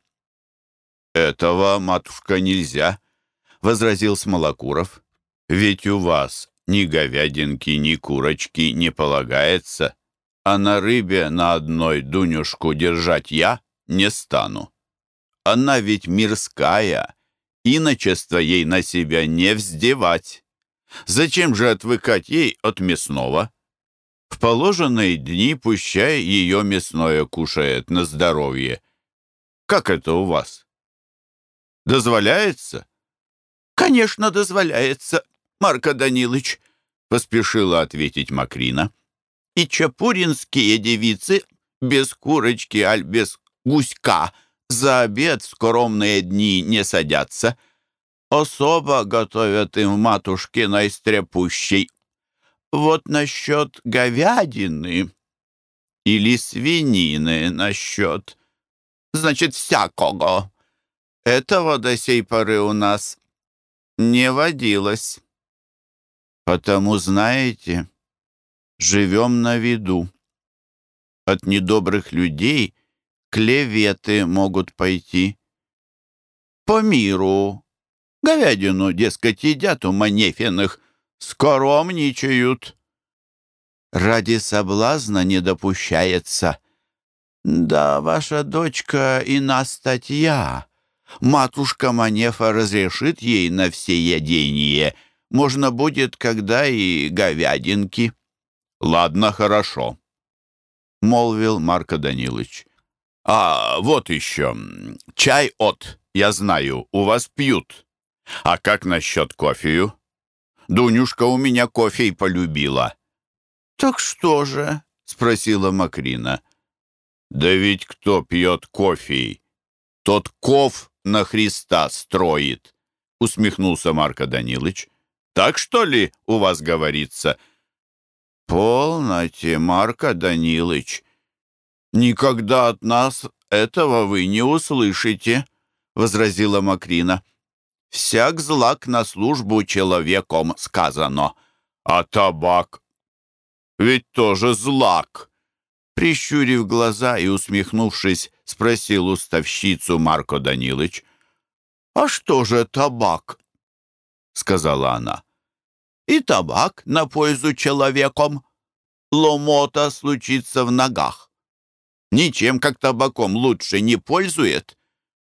«Этого, матушка, нельзя», — возразил Смолокуров. «Ведь у вас ни говядинки, ни курочки не полагается, а на рыбе на одной дунюшку держать я не стану. Она ведь мирская, иночество ей на себя не вздевать. Зачем же отвыкать ей от мясного?» В положенные дни пущай ее мясное кушает на здоровье. Как это у вас? Дозволяется? Конечно, дозволяется, Марко Данилович, поспешила ответить Макрина. И чапуринские девицы без курочки, аль без гуська за обед в скоромные дни не садятся. Особо готовят им матушкиной стряпущей. Вот насчет говядины или свинины насчет, значит, всякого этого до сей поры у нас не водилось. Потому, знаете, живем на виду. От недобрых людей клеветы могут пойти. По миру Говядину, дескать, едят у Манефиных, скоромничают. Ради соблазна не допущается. Да, ваша дочка и на статья. Матушка Манефа разрешит ей на все ядение. Можно будет, когда и говядинки. Ладно, хорошо, — молвил Марко Данилович. А вот еще. Чай от, я знаю, у вас пьют. А как насчет кофею? Дунюшка у меня кофе и полюбила. «Так что же?» — спросила Макрина. «Да ведь кто пьет кофе? Тот ков на Христа строит», — усмехнулся Марко Данилович. «Так что ли у вас говорится?» «Полноте, Марко Данилович. Никогда от нас этого вы не услышите», — возразила Макрина. «Всяк злак на службу человеком сказано, а табак ведь тоже злак!» Прищурив глаза и усмехнувшись, спросил уставщицу Марко Данилыч. «А что же табак?» — сказала она. «И табак на пользу человеком. Ломота случится в ногах. Ничем, как табаком, лучше не пользует.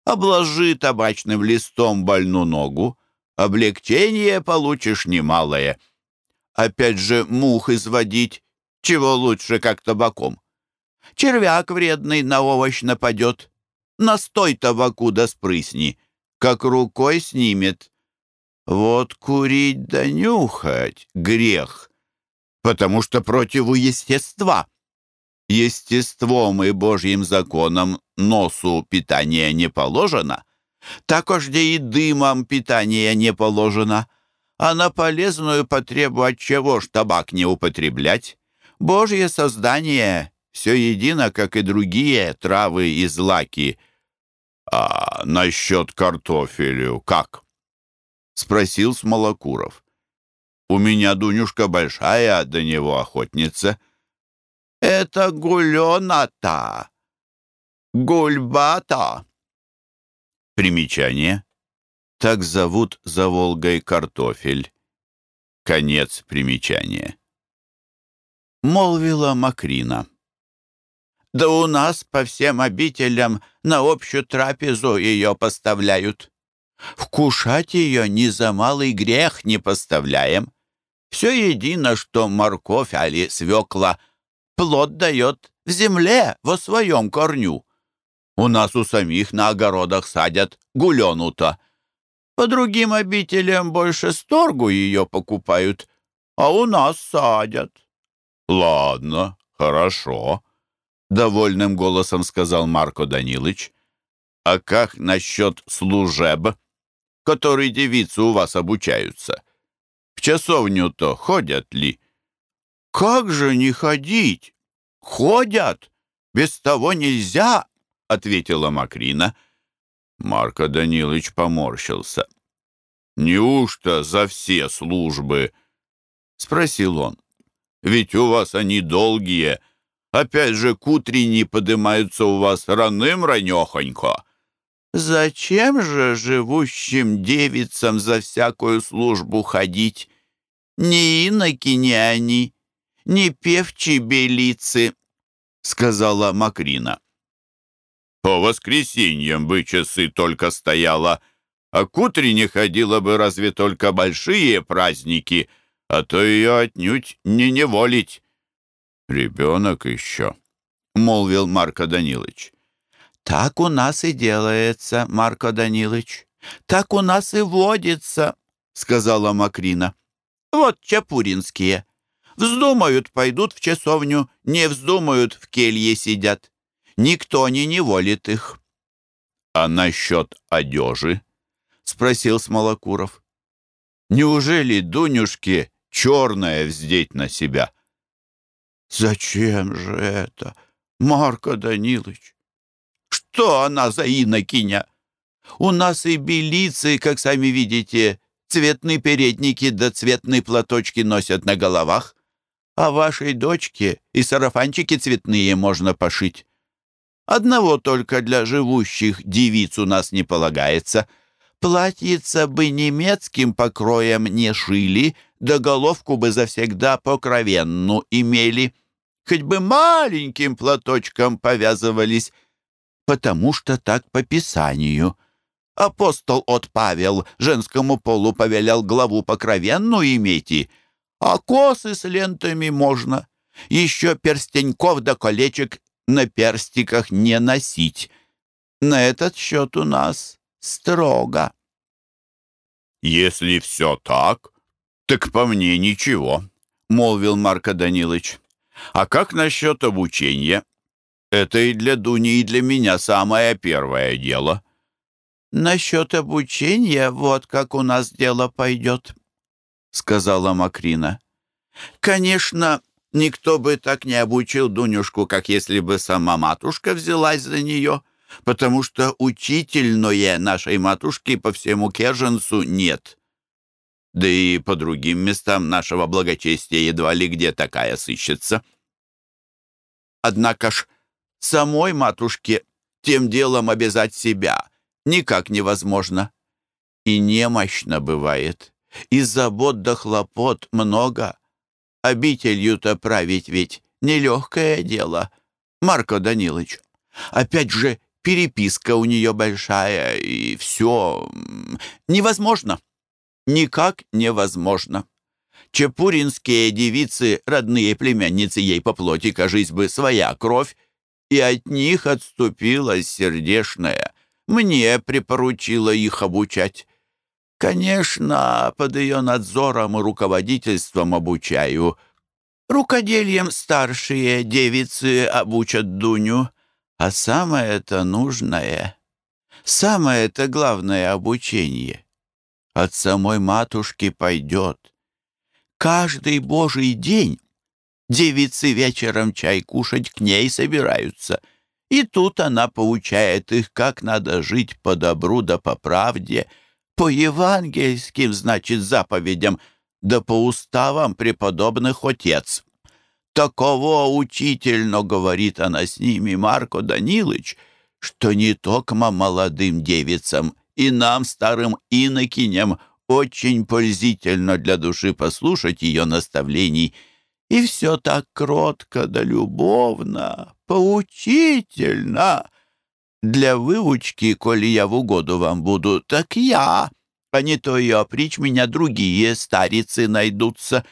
Обложи табачным листом больну ногу, облегчение получишь немалое». Опять же, мух изводить, чего лучше, как табаком. Червяк вредный на овощ нападет. Настой табаку да спрысни, как рукой снимет. Вот курить да нюхать — грех, потому что противу естества. Естеством и Божьим законом носу питания не положено, так такожде и дымом питания не положено — а на полезную потребу от чего ж табак не употреблять? Божье создание все едино, как и другие травы и злаки. А насчет картофелю как? Спросил Смолокуров. У меня Дунюшка большая до него охотница. Это гулена-то, гульбата. Примечание. Так зовут за Волгой картофель. Конец примечания. Молвила Макрина. Да у нас по всем обителям на общую трапезу ее поставляют. Вкушать ее ни за малый грех не поставляем. Все едино, что морковь али свекла плод дает в земле во своем корню. У нас у самих на огородах садят гулену-то. По другим обителям больше сторгу ее покупают, а у нас садят». «Ладно, хорошо», — довольным голосом сказал Марко Данилович. «А как насчет служеб, которые девицы у вас обучаются? В часовню-то ходят ли?» «Как же не ходить? Ходят! Без того нельзя!» — ответила Макрина. Марко Данилович поморщился. «Неужто за все службы?» — спросил он. «Ведь у вас они долгие. Опять же, к утренней поднимаются у вас раным-ранехонько». «Зачем же живущим девицам за всякую службу ходить? Ни иноки, ни они, ни певчи белицы», — сказала Макрина. По воскресеньям бы часы только стояла, а к утренне ходила бы разве только большие праздники, а то ее отнюдь не неволить. Ребенок еще, — молвил Марко Данилович. Так у нас и делается, Марко Данилович. Так у нас и водится, — сказала Макрина. Вот чапуринские. Вздумают, пойдут в часовню, не вздумают, в келье сидят. Никто не неволит их. — А насчет одежи? — спросил Смолокуров. — Неужели Дунюшке черное вздеть на себя? — Зачем же это, Марко Данилович? Что она за инокиня? У нас и белицы, как сами видите, цветные передники да цветные платочки носят на головах, а вашей дочке и сарафанчики цветные можно пошить. Одного только для живущих девиц у нас не полагается. Платьица бы немецким покроем не шили, да головку бы завсегда покровенну имели. Хоть бы маленьким платочком повязывались, потому что так по Писанию. Апостол от Павел женскому полу повелял главу покровенну иметь, а косы с лентами можно. Еще перстеньков да колечек на перстиках не носить. На этот счет у нас строго. «Если все так, так по мне ничего», — молвил Марко Данилович. «А как насчет обучения? Это и для Дуни, и для меня самое первое дело». «Насчет обучения вот как у нас дело пойдет», — сказала Макрина. «Конечно, никто бы так не обучил Дунюшку, как если бы сама матушка взялась за нее, потому что учительное нашей матушки по всему Керженцу нет. Да и по другим местам нашего благочестия едва ли где такая сыщется. Однако ж самой матушке тем делом обязать себя никак невозможно. И немощно бывает, и забот да хлопот много. Обителью-то править ведь нелегкое дело, Марко Данилович. Опять же, переписка у нее большая, и все невозможно. Никак невозможно. Чепуринские девицы, родные племянницы ей по плоти, кажись бы, своя кровь, и от них отступила сердешная. Мне припоручила их обучать. Конечно, под ее надзором и руководительством обучаю. Рукодельем старшие девицы обучат Дуню — а самое-то нужное, самое-то главное обучение от самой матушки пойдет. Каждый божий день девицы вечером чай кушать к ней собираются, и тут она поучает их, как надо жить по добру да по правде, по евангельским, значит, заповедям, да по уставам преподобных отец. Таково учительно, говорит она с ними, Марко Данилыч, что не только молодым девицам и нам, старым инокиням, очень пользительно для души послушать ее наставлений. И все так кротко да любовно, поучительно. Для выучки, коли я в угоду вам буду, так я, а не то и опричь меня другие старицы найдутся»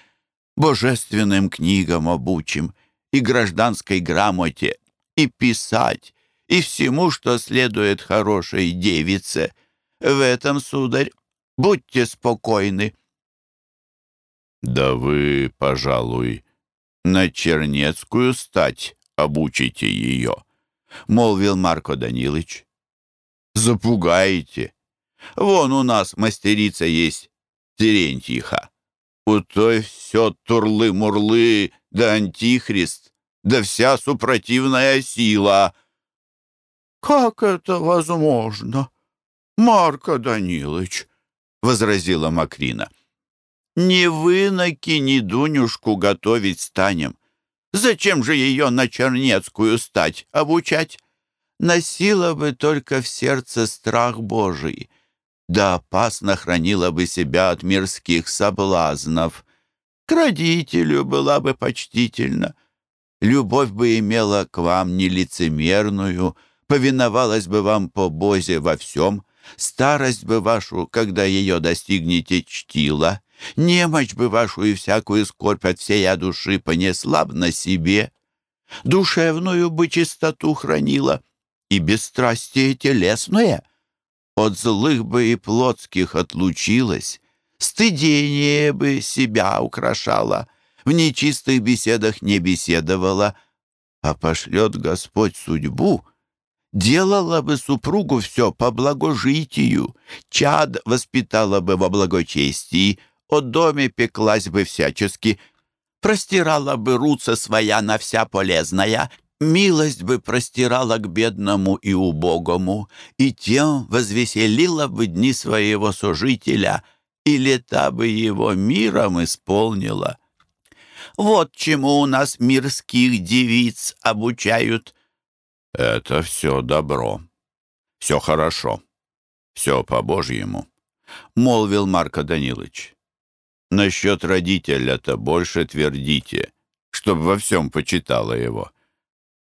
божественным книгам обучим, и гражданской грамоте, и писать, и всему, что следует хорошей девице. В этом, сударь, будьте спокойны». «Да вы, пожалуй, на Чернецкую стать обучите ее», — молвил Марко Данилович. «Запугаете. Вон у нас мастерица есть, Терентьиха. У той все турлы-мурлы, да антихрист, да вся супротивная сила. «Как это возможно, Марко Данилович?» — возразила Макрина. «Не вы ни Дунюшку готовить станем. Зачем же ее на Чернецкую стать обучать? Носила бы только в сердце страх Божий» да опасно хранила бы себя от мирских соблазнов. К родителю была бы почтительна, любовь бы имела к вам нелицемерную, повиновалась бы вам по Бозе во всем, старость бы вашу, когда ее достигнете, чтила, немощь бы вашу и всякую скорбь от всей души понесла б на себе, душевную бы чистоту хранила и бесстрастие телесное — от злых бы и плотских отлучилась, стыдение бы себя украшала, в нечистых беседах не беседовала, а пошлет Господь судьбу, делала бы супругу все по благожитию, чад воспитала бы во благочестии, о доме пеклась бы всячески, простирала бы руца своя на вся полезная, Милость бы простирала к бедному и убогому, и тем возвеселила бы дни своего сожителя, и лета бы его миром исполнила. Вот чему у нас мирских девиц обучают. Это все добро, все хорошо. все по-божьему, — молвил Марко Данилович. Насчет родителя-то больше твердите, чтоб во всем почитала его.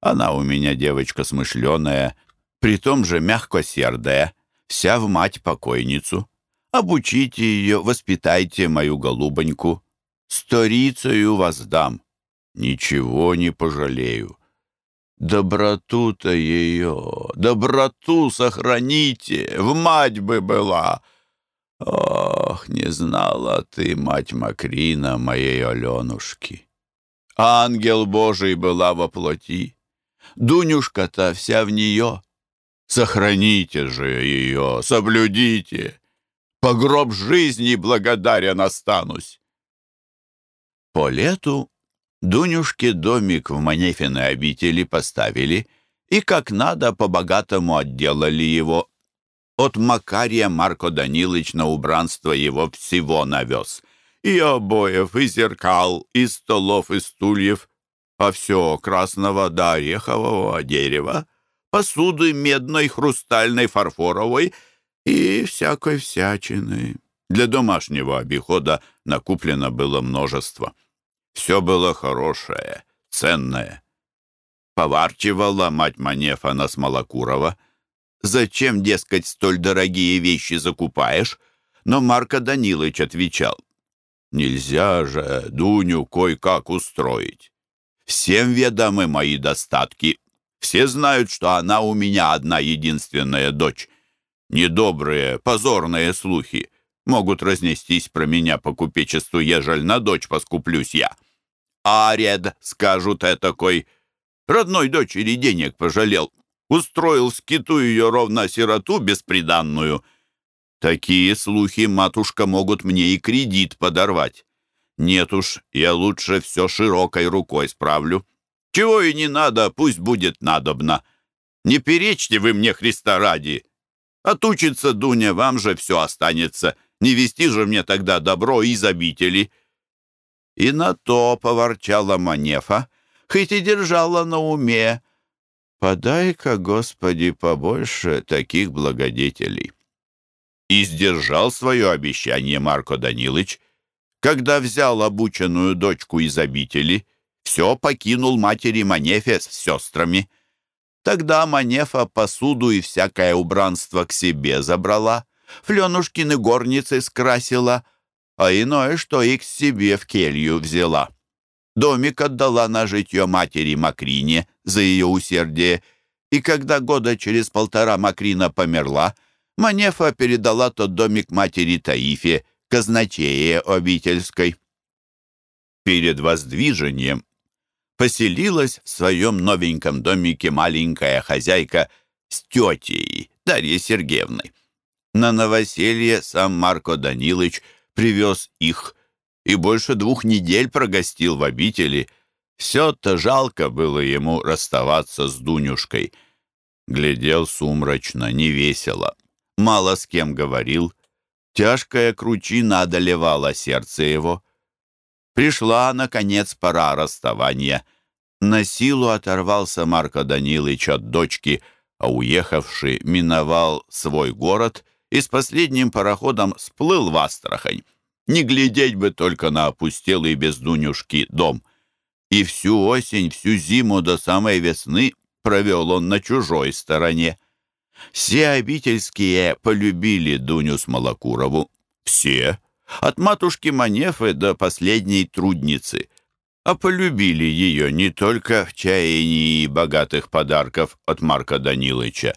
Она у меня девочка смышленая, при том же мягкосердая, вся в мать-покойницу. Обучите ее, воспитайте мою голубоньку. Сторицею воздам. Ничего не пожалею. Доброту-то ее, доброту сохраните, в мать бы была. Ох, не знала ты, мать Макрина, моей Аленушки. Ангел Божий была во плоти. Дунюшка-то вся в нее. Сохраните же ее, соблюдите. По гроб жизни благодарен останусь. По лету Дунюшке домик в Манефиной обители поставили и как надо по-богатому отделали его. От Макария Марко Данилыч на убранство его всего навез. И обоев, и зеркал, и столов, и стульев, а все красного до орехового дерева, посуды медной, хрустальной, фарфоровой и всякой всячины. Для домашнего обихода накуплено было множество. Все было хорошее, ценное. Поварчивала мать Манефа на Смолокурова. «Зачем, дескать, столь дорогие вещи закупаешь?» Но Марко Данилович отвечал. «Нельзя же Дуню кое-как устроить. Всем ведомы мои достатки. Все знают, что она у меня одна единственная дочь. Недобрые, позорные слухи могут разнестись про меня по купечеству, ежель на дочь поскуплюсь я. Аред, скажут этакой, родной дочери денег пожалел, устроил скиту ее ровно сироту бесприданную. Такие слухи, матушка, могут мне и кредит подорвать. Нет уж, я лучше все широкой рукой справлю. Чего и не надо, пусть будет надобно. Не перечьте вы мне, Христа ради. Отучится Дуня, вам же все останется. Не вести же мне тогда добро из обители». И на то поворчала Манефа, хоть и держала на уме. «Подай-ка, Господи, побольше таких благодетелей». И сдержал свое обещание Марко Данилыч, когда взял обученную дочку из обители, все покинул матери Манефе с сестрами. Тогда Манефа посуду и всякое убранство к себе забрала, Фленушкины горницы скрасила, а иное, что и к себе в келью взяла. Домик отдала на житье матери Макрине за ее усердие, и когда года через полтора Макрина померла, Манефа передала тот домик матери Таифе, казначее обительской. Перед воздвижением поселилась в своем новеньком домике маленькая хозяйка с тетей Дарьей Сергеевной. На новоселье сам Марко Данилович привез их и больше двух недель прогостил в обители. Все-то жалко было ему расставаться с Дунюшкой. Глядел сумрачно, невесело, мало с кем говорил. Тяжкая кручина одолевала сердце его. Пришла, наконец, пора расставания. На силу оторвался Марко Данилович от дочки, а уехавший миновал свой город и с последним пароходом сплыл в Астрахань. Не глядеть бы только на опустелый без Дунюшки дом. И всю осень, всю зиму до самой весны провел он на чужой стороне. Все обительские полюбили Дуню Смолокурову. Все. От матушки Манефы до последней трудницы. А полюбили ее не только в чаянии богатых подарков от Марка Данилыча,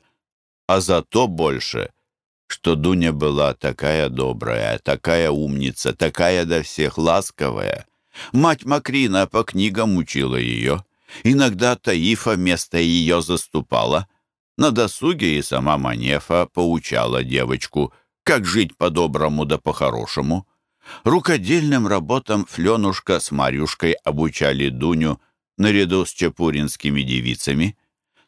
а зато больше, что Дуня была такая добрая, такая умница, такая до всех ласковая. Мать Макрина по книгам учила ее. Иногда Таифа место ее заступала. На досуге и сама Манефа поучала девочку, как жить по-доброму да по-хорошему. Рукодельным работам Фленушка с Марюшкой обучали Дуню наряду с чапуринскими девицами.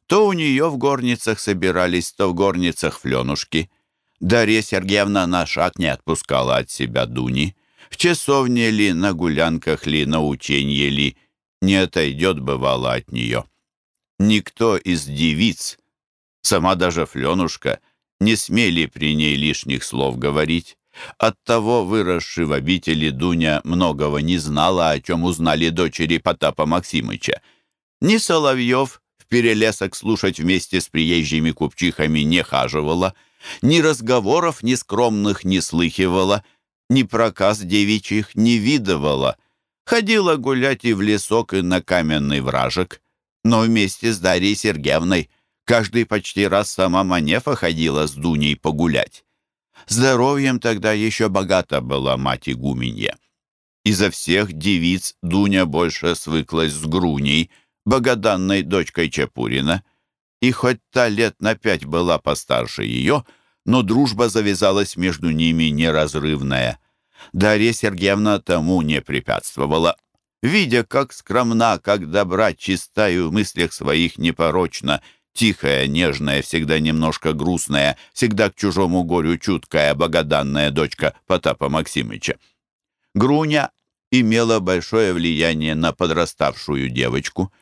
То у нее в горницах собирались, то в горницах Фленушки — Дарья Сергеевна на шаг не отпускала от себя Дуни. В часовне ли, на гулянках ли, на ученье ли, не отойдет, бывало, от нее. Никто из девиц, сама даже Фленушка, не смели при ней лишних слов говорить. Оттого, выросши в обители, Дуня многого не знала, о чем узнали дочери Потапа Максимыча. Ни Соловьев в перелесок слушать вместе с приезжими купчихами не хаживала, ни разговоров ни скромных не слыхивала, ни проказ девичьих не видывала. Ходила гулять и в лесок, и на каменный вражек, но вместе с Дарьей Сергеевной каждый почти раз сама Манефа ходила с Дуней погулять. Здоровьем тогда еще богата была мать игуменья. Изо всех девиц Дуня больше свыклась с Груней, богоданной дочкой Чапурина. И хоть та лет на пять была постарше ее, но дружба завязалась между ними неразрывная. Дарья Сергеевна тому не препятствовала. Видя, как скромна, как добра, чистаю в мыслях своих непорочно — Тихая, нежная, всегда немножко грустная, всегда к чужому горю чуткая, богоданная дочка Потапа Максимыча. Груня имела большое влияние на подраставшую девочку.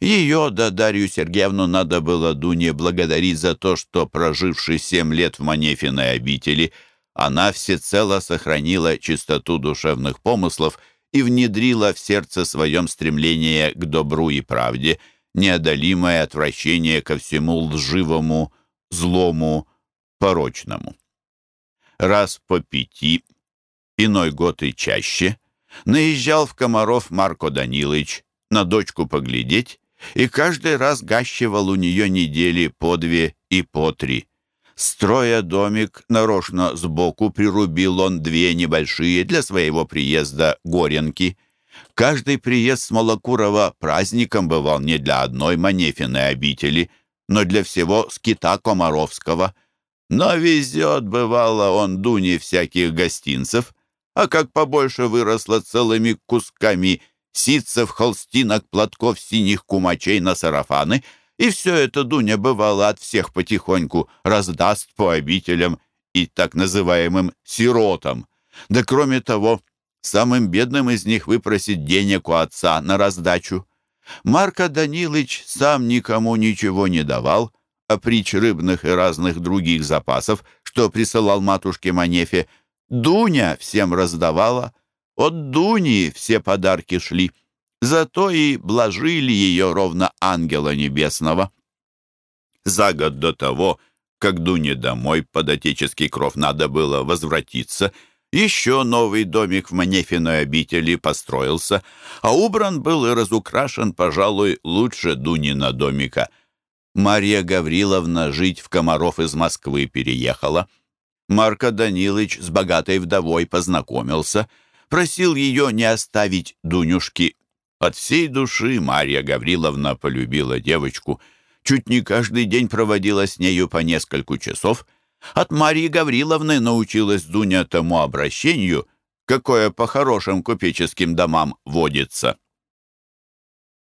Ее, да Дарью Сергеевну, надо было Дуне благодарить за то, что, проживши семь лет в Манефиной обители, она всецело сохранила чистоту душевных помыслов и внедрила в сердце своем стремление к добру и правде – неодолимое отвращение ко всему лживому, злому, порочному. Раз по пяти, иной год и чаще, наезжал в Комаров Марко Данилович на дочку поглядеть и каждый раз гащивал у нее недели по две и по три. Строя домик, нарочно сбоку прирубил он две небольшие для своего приезда горенки. Каждый приезд Смолокурова праздником бывал не для одной Манефиной обители, но для всего скита Комаровского. Но везет, бывало, он Дуне всяких гостинцев, а как побольше выросло целыми кусками ситцев, холстинок, платков, синих кумачей на сарафаны, и все это Дуня, бывало, от всех потихоньку раздаст по обителям и так называемым «сиротам». Да кроме того, самым бедным из них выпросить денег у отца на раздачу. Марко Данилыч сам никому ничего не давал, а притч рыбных и разных других запасов, что присылал матушке Манефе, Дуня всем раздавала. От Дуни все подарки шли. Зато и блажили ее ровно ангела небесного. За год до того, как Дуне домой под отеческий кров надо было возвратиться — еще новый домик в Манефиной обители построился, а убран был и разукрашен, пожалуй, лучше Дунина домика. Марья Гавриловна жить в Комаров из Москвы переехала. Марко Данилович с богатой вдовой познакомился, просил ее не оставить Дунюшки. От всей души Марья Гавриловна полюбила девочку, чуть не каждый день проводила с нею по несколько часов — от Марии Гавриловны научилась Дуня тому обращению, какое по хорошим купеческим домам водится.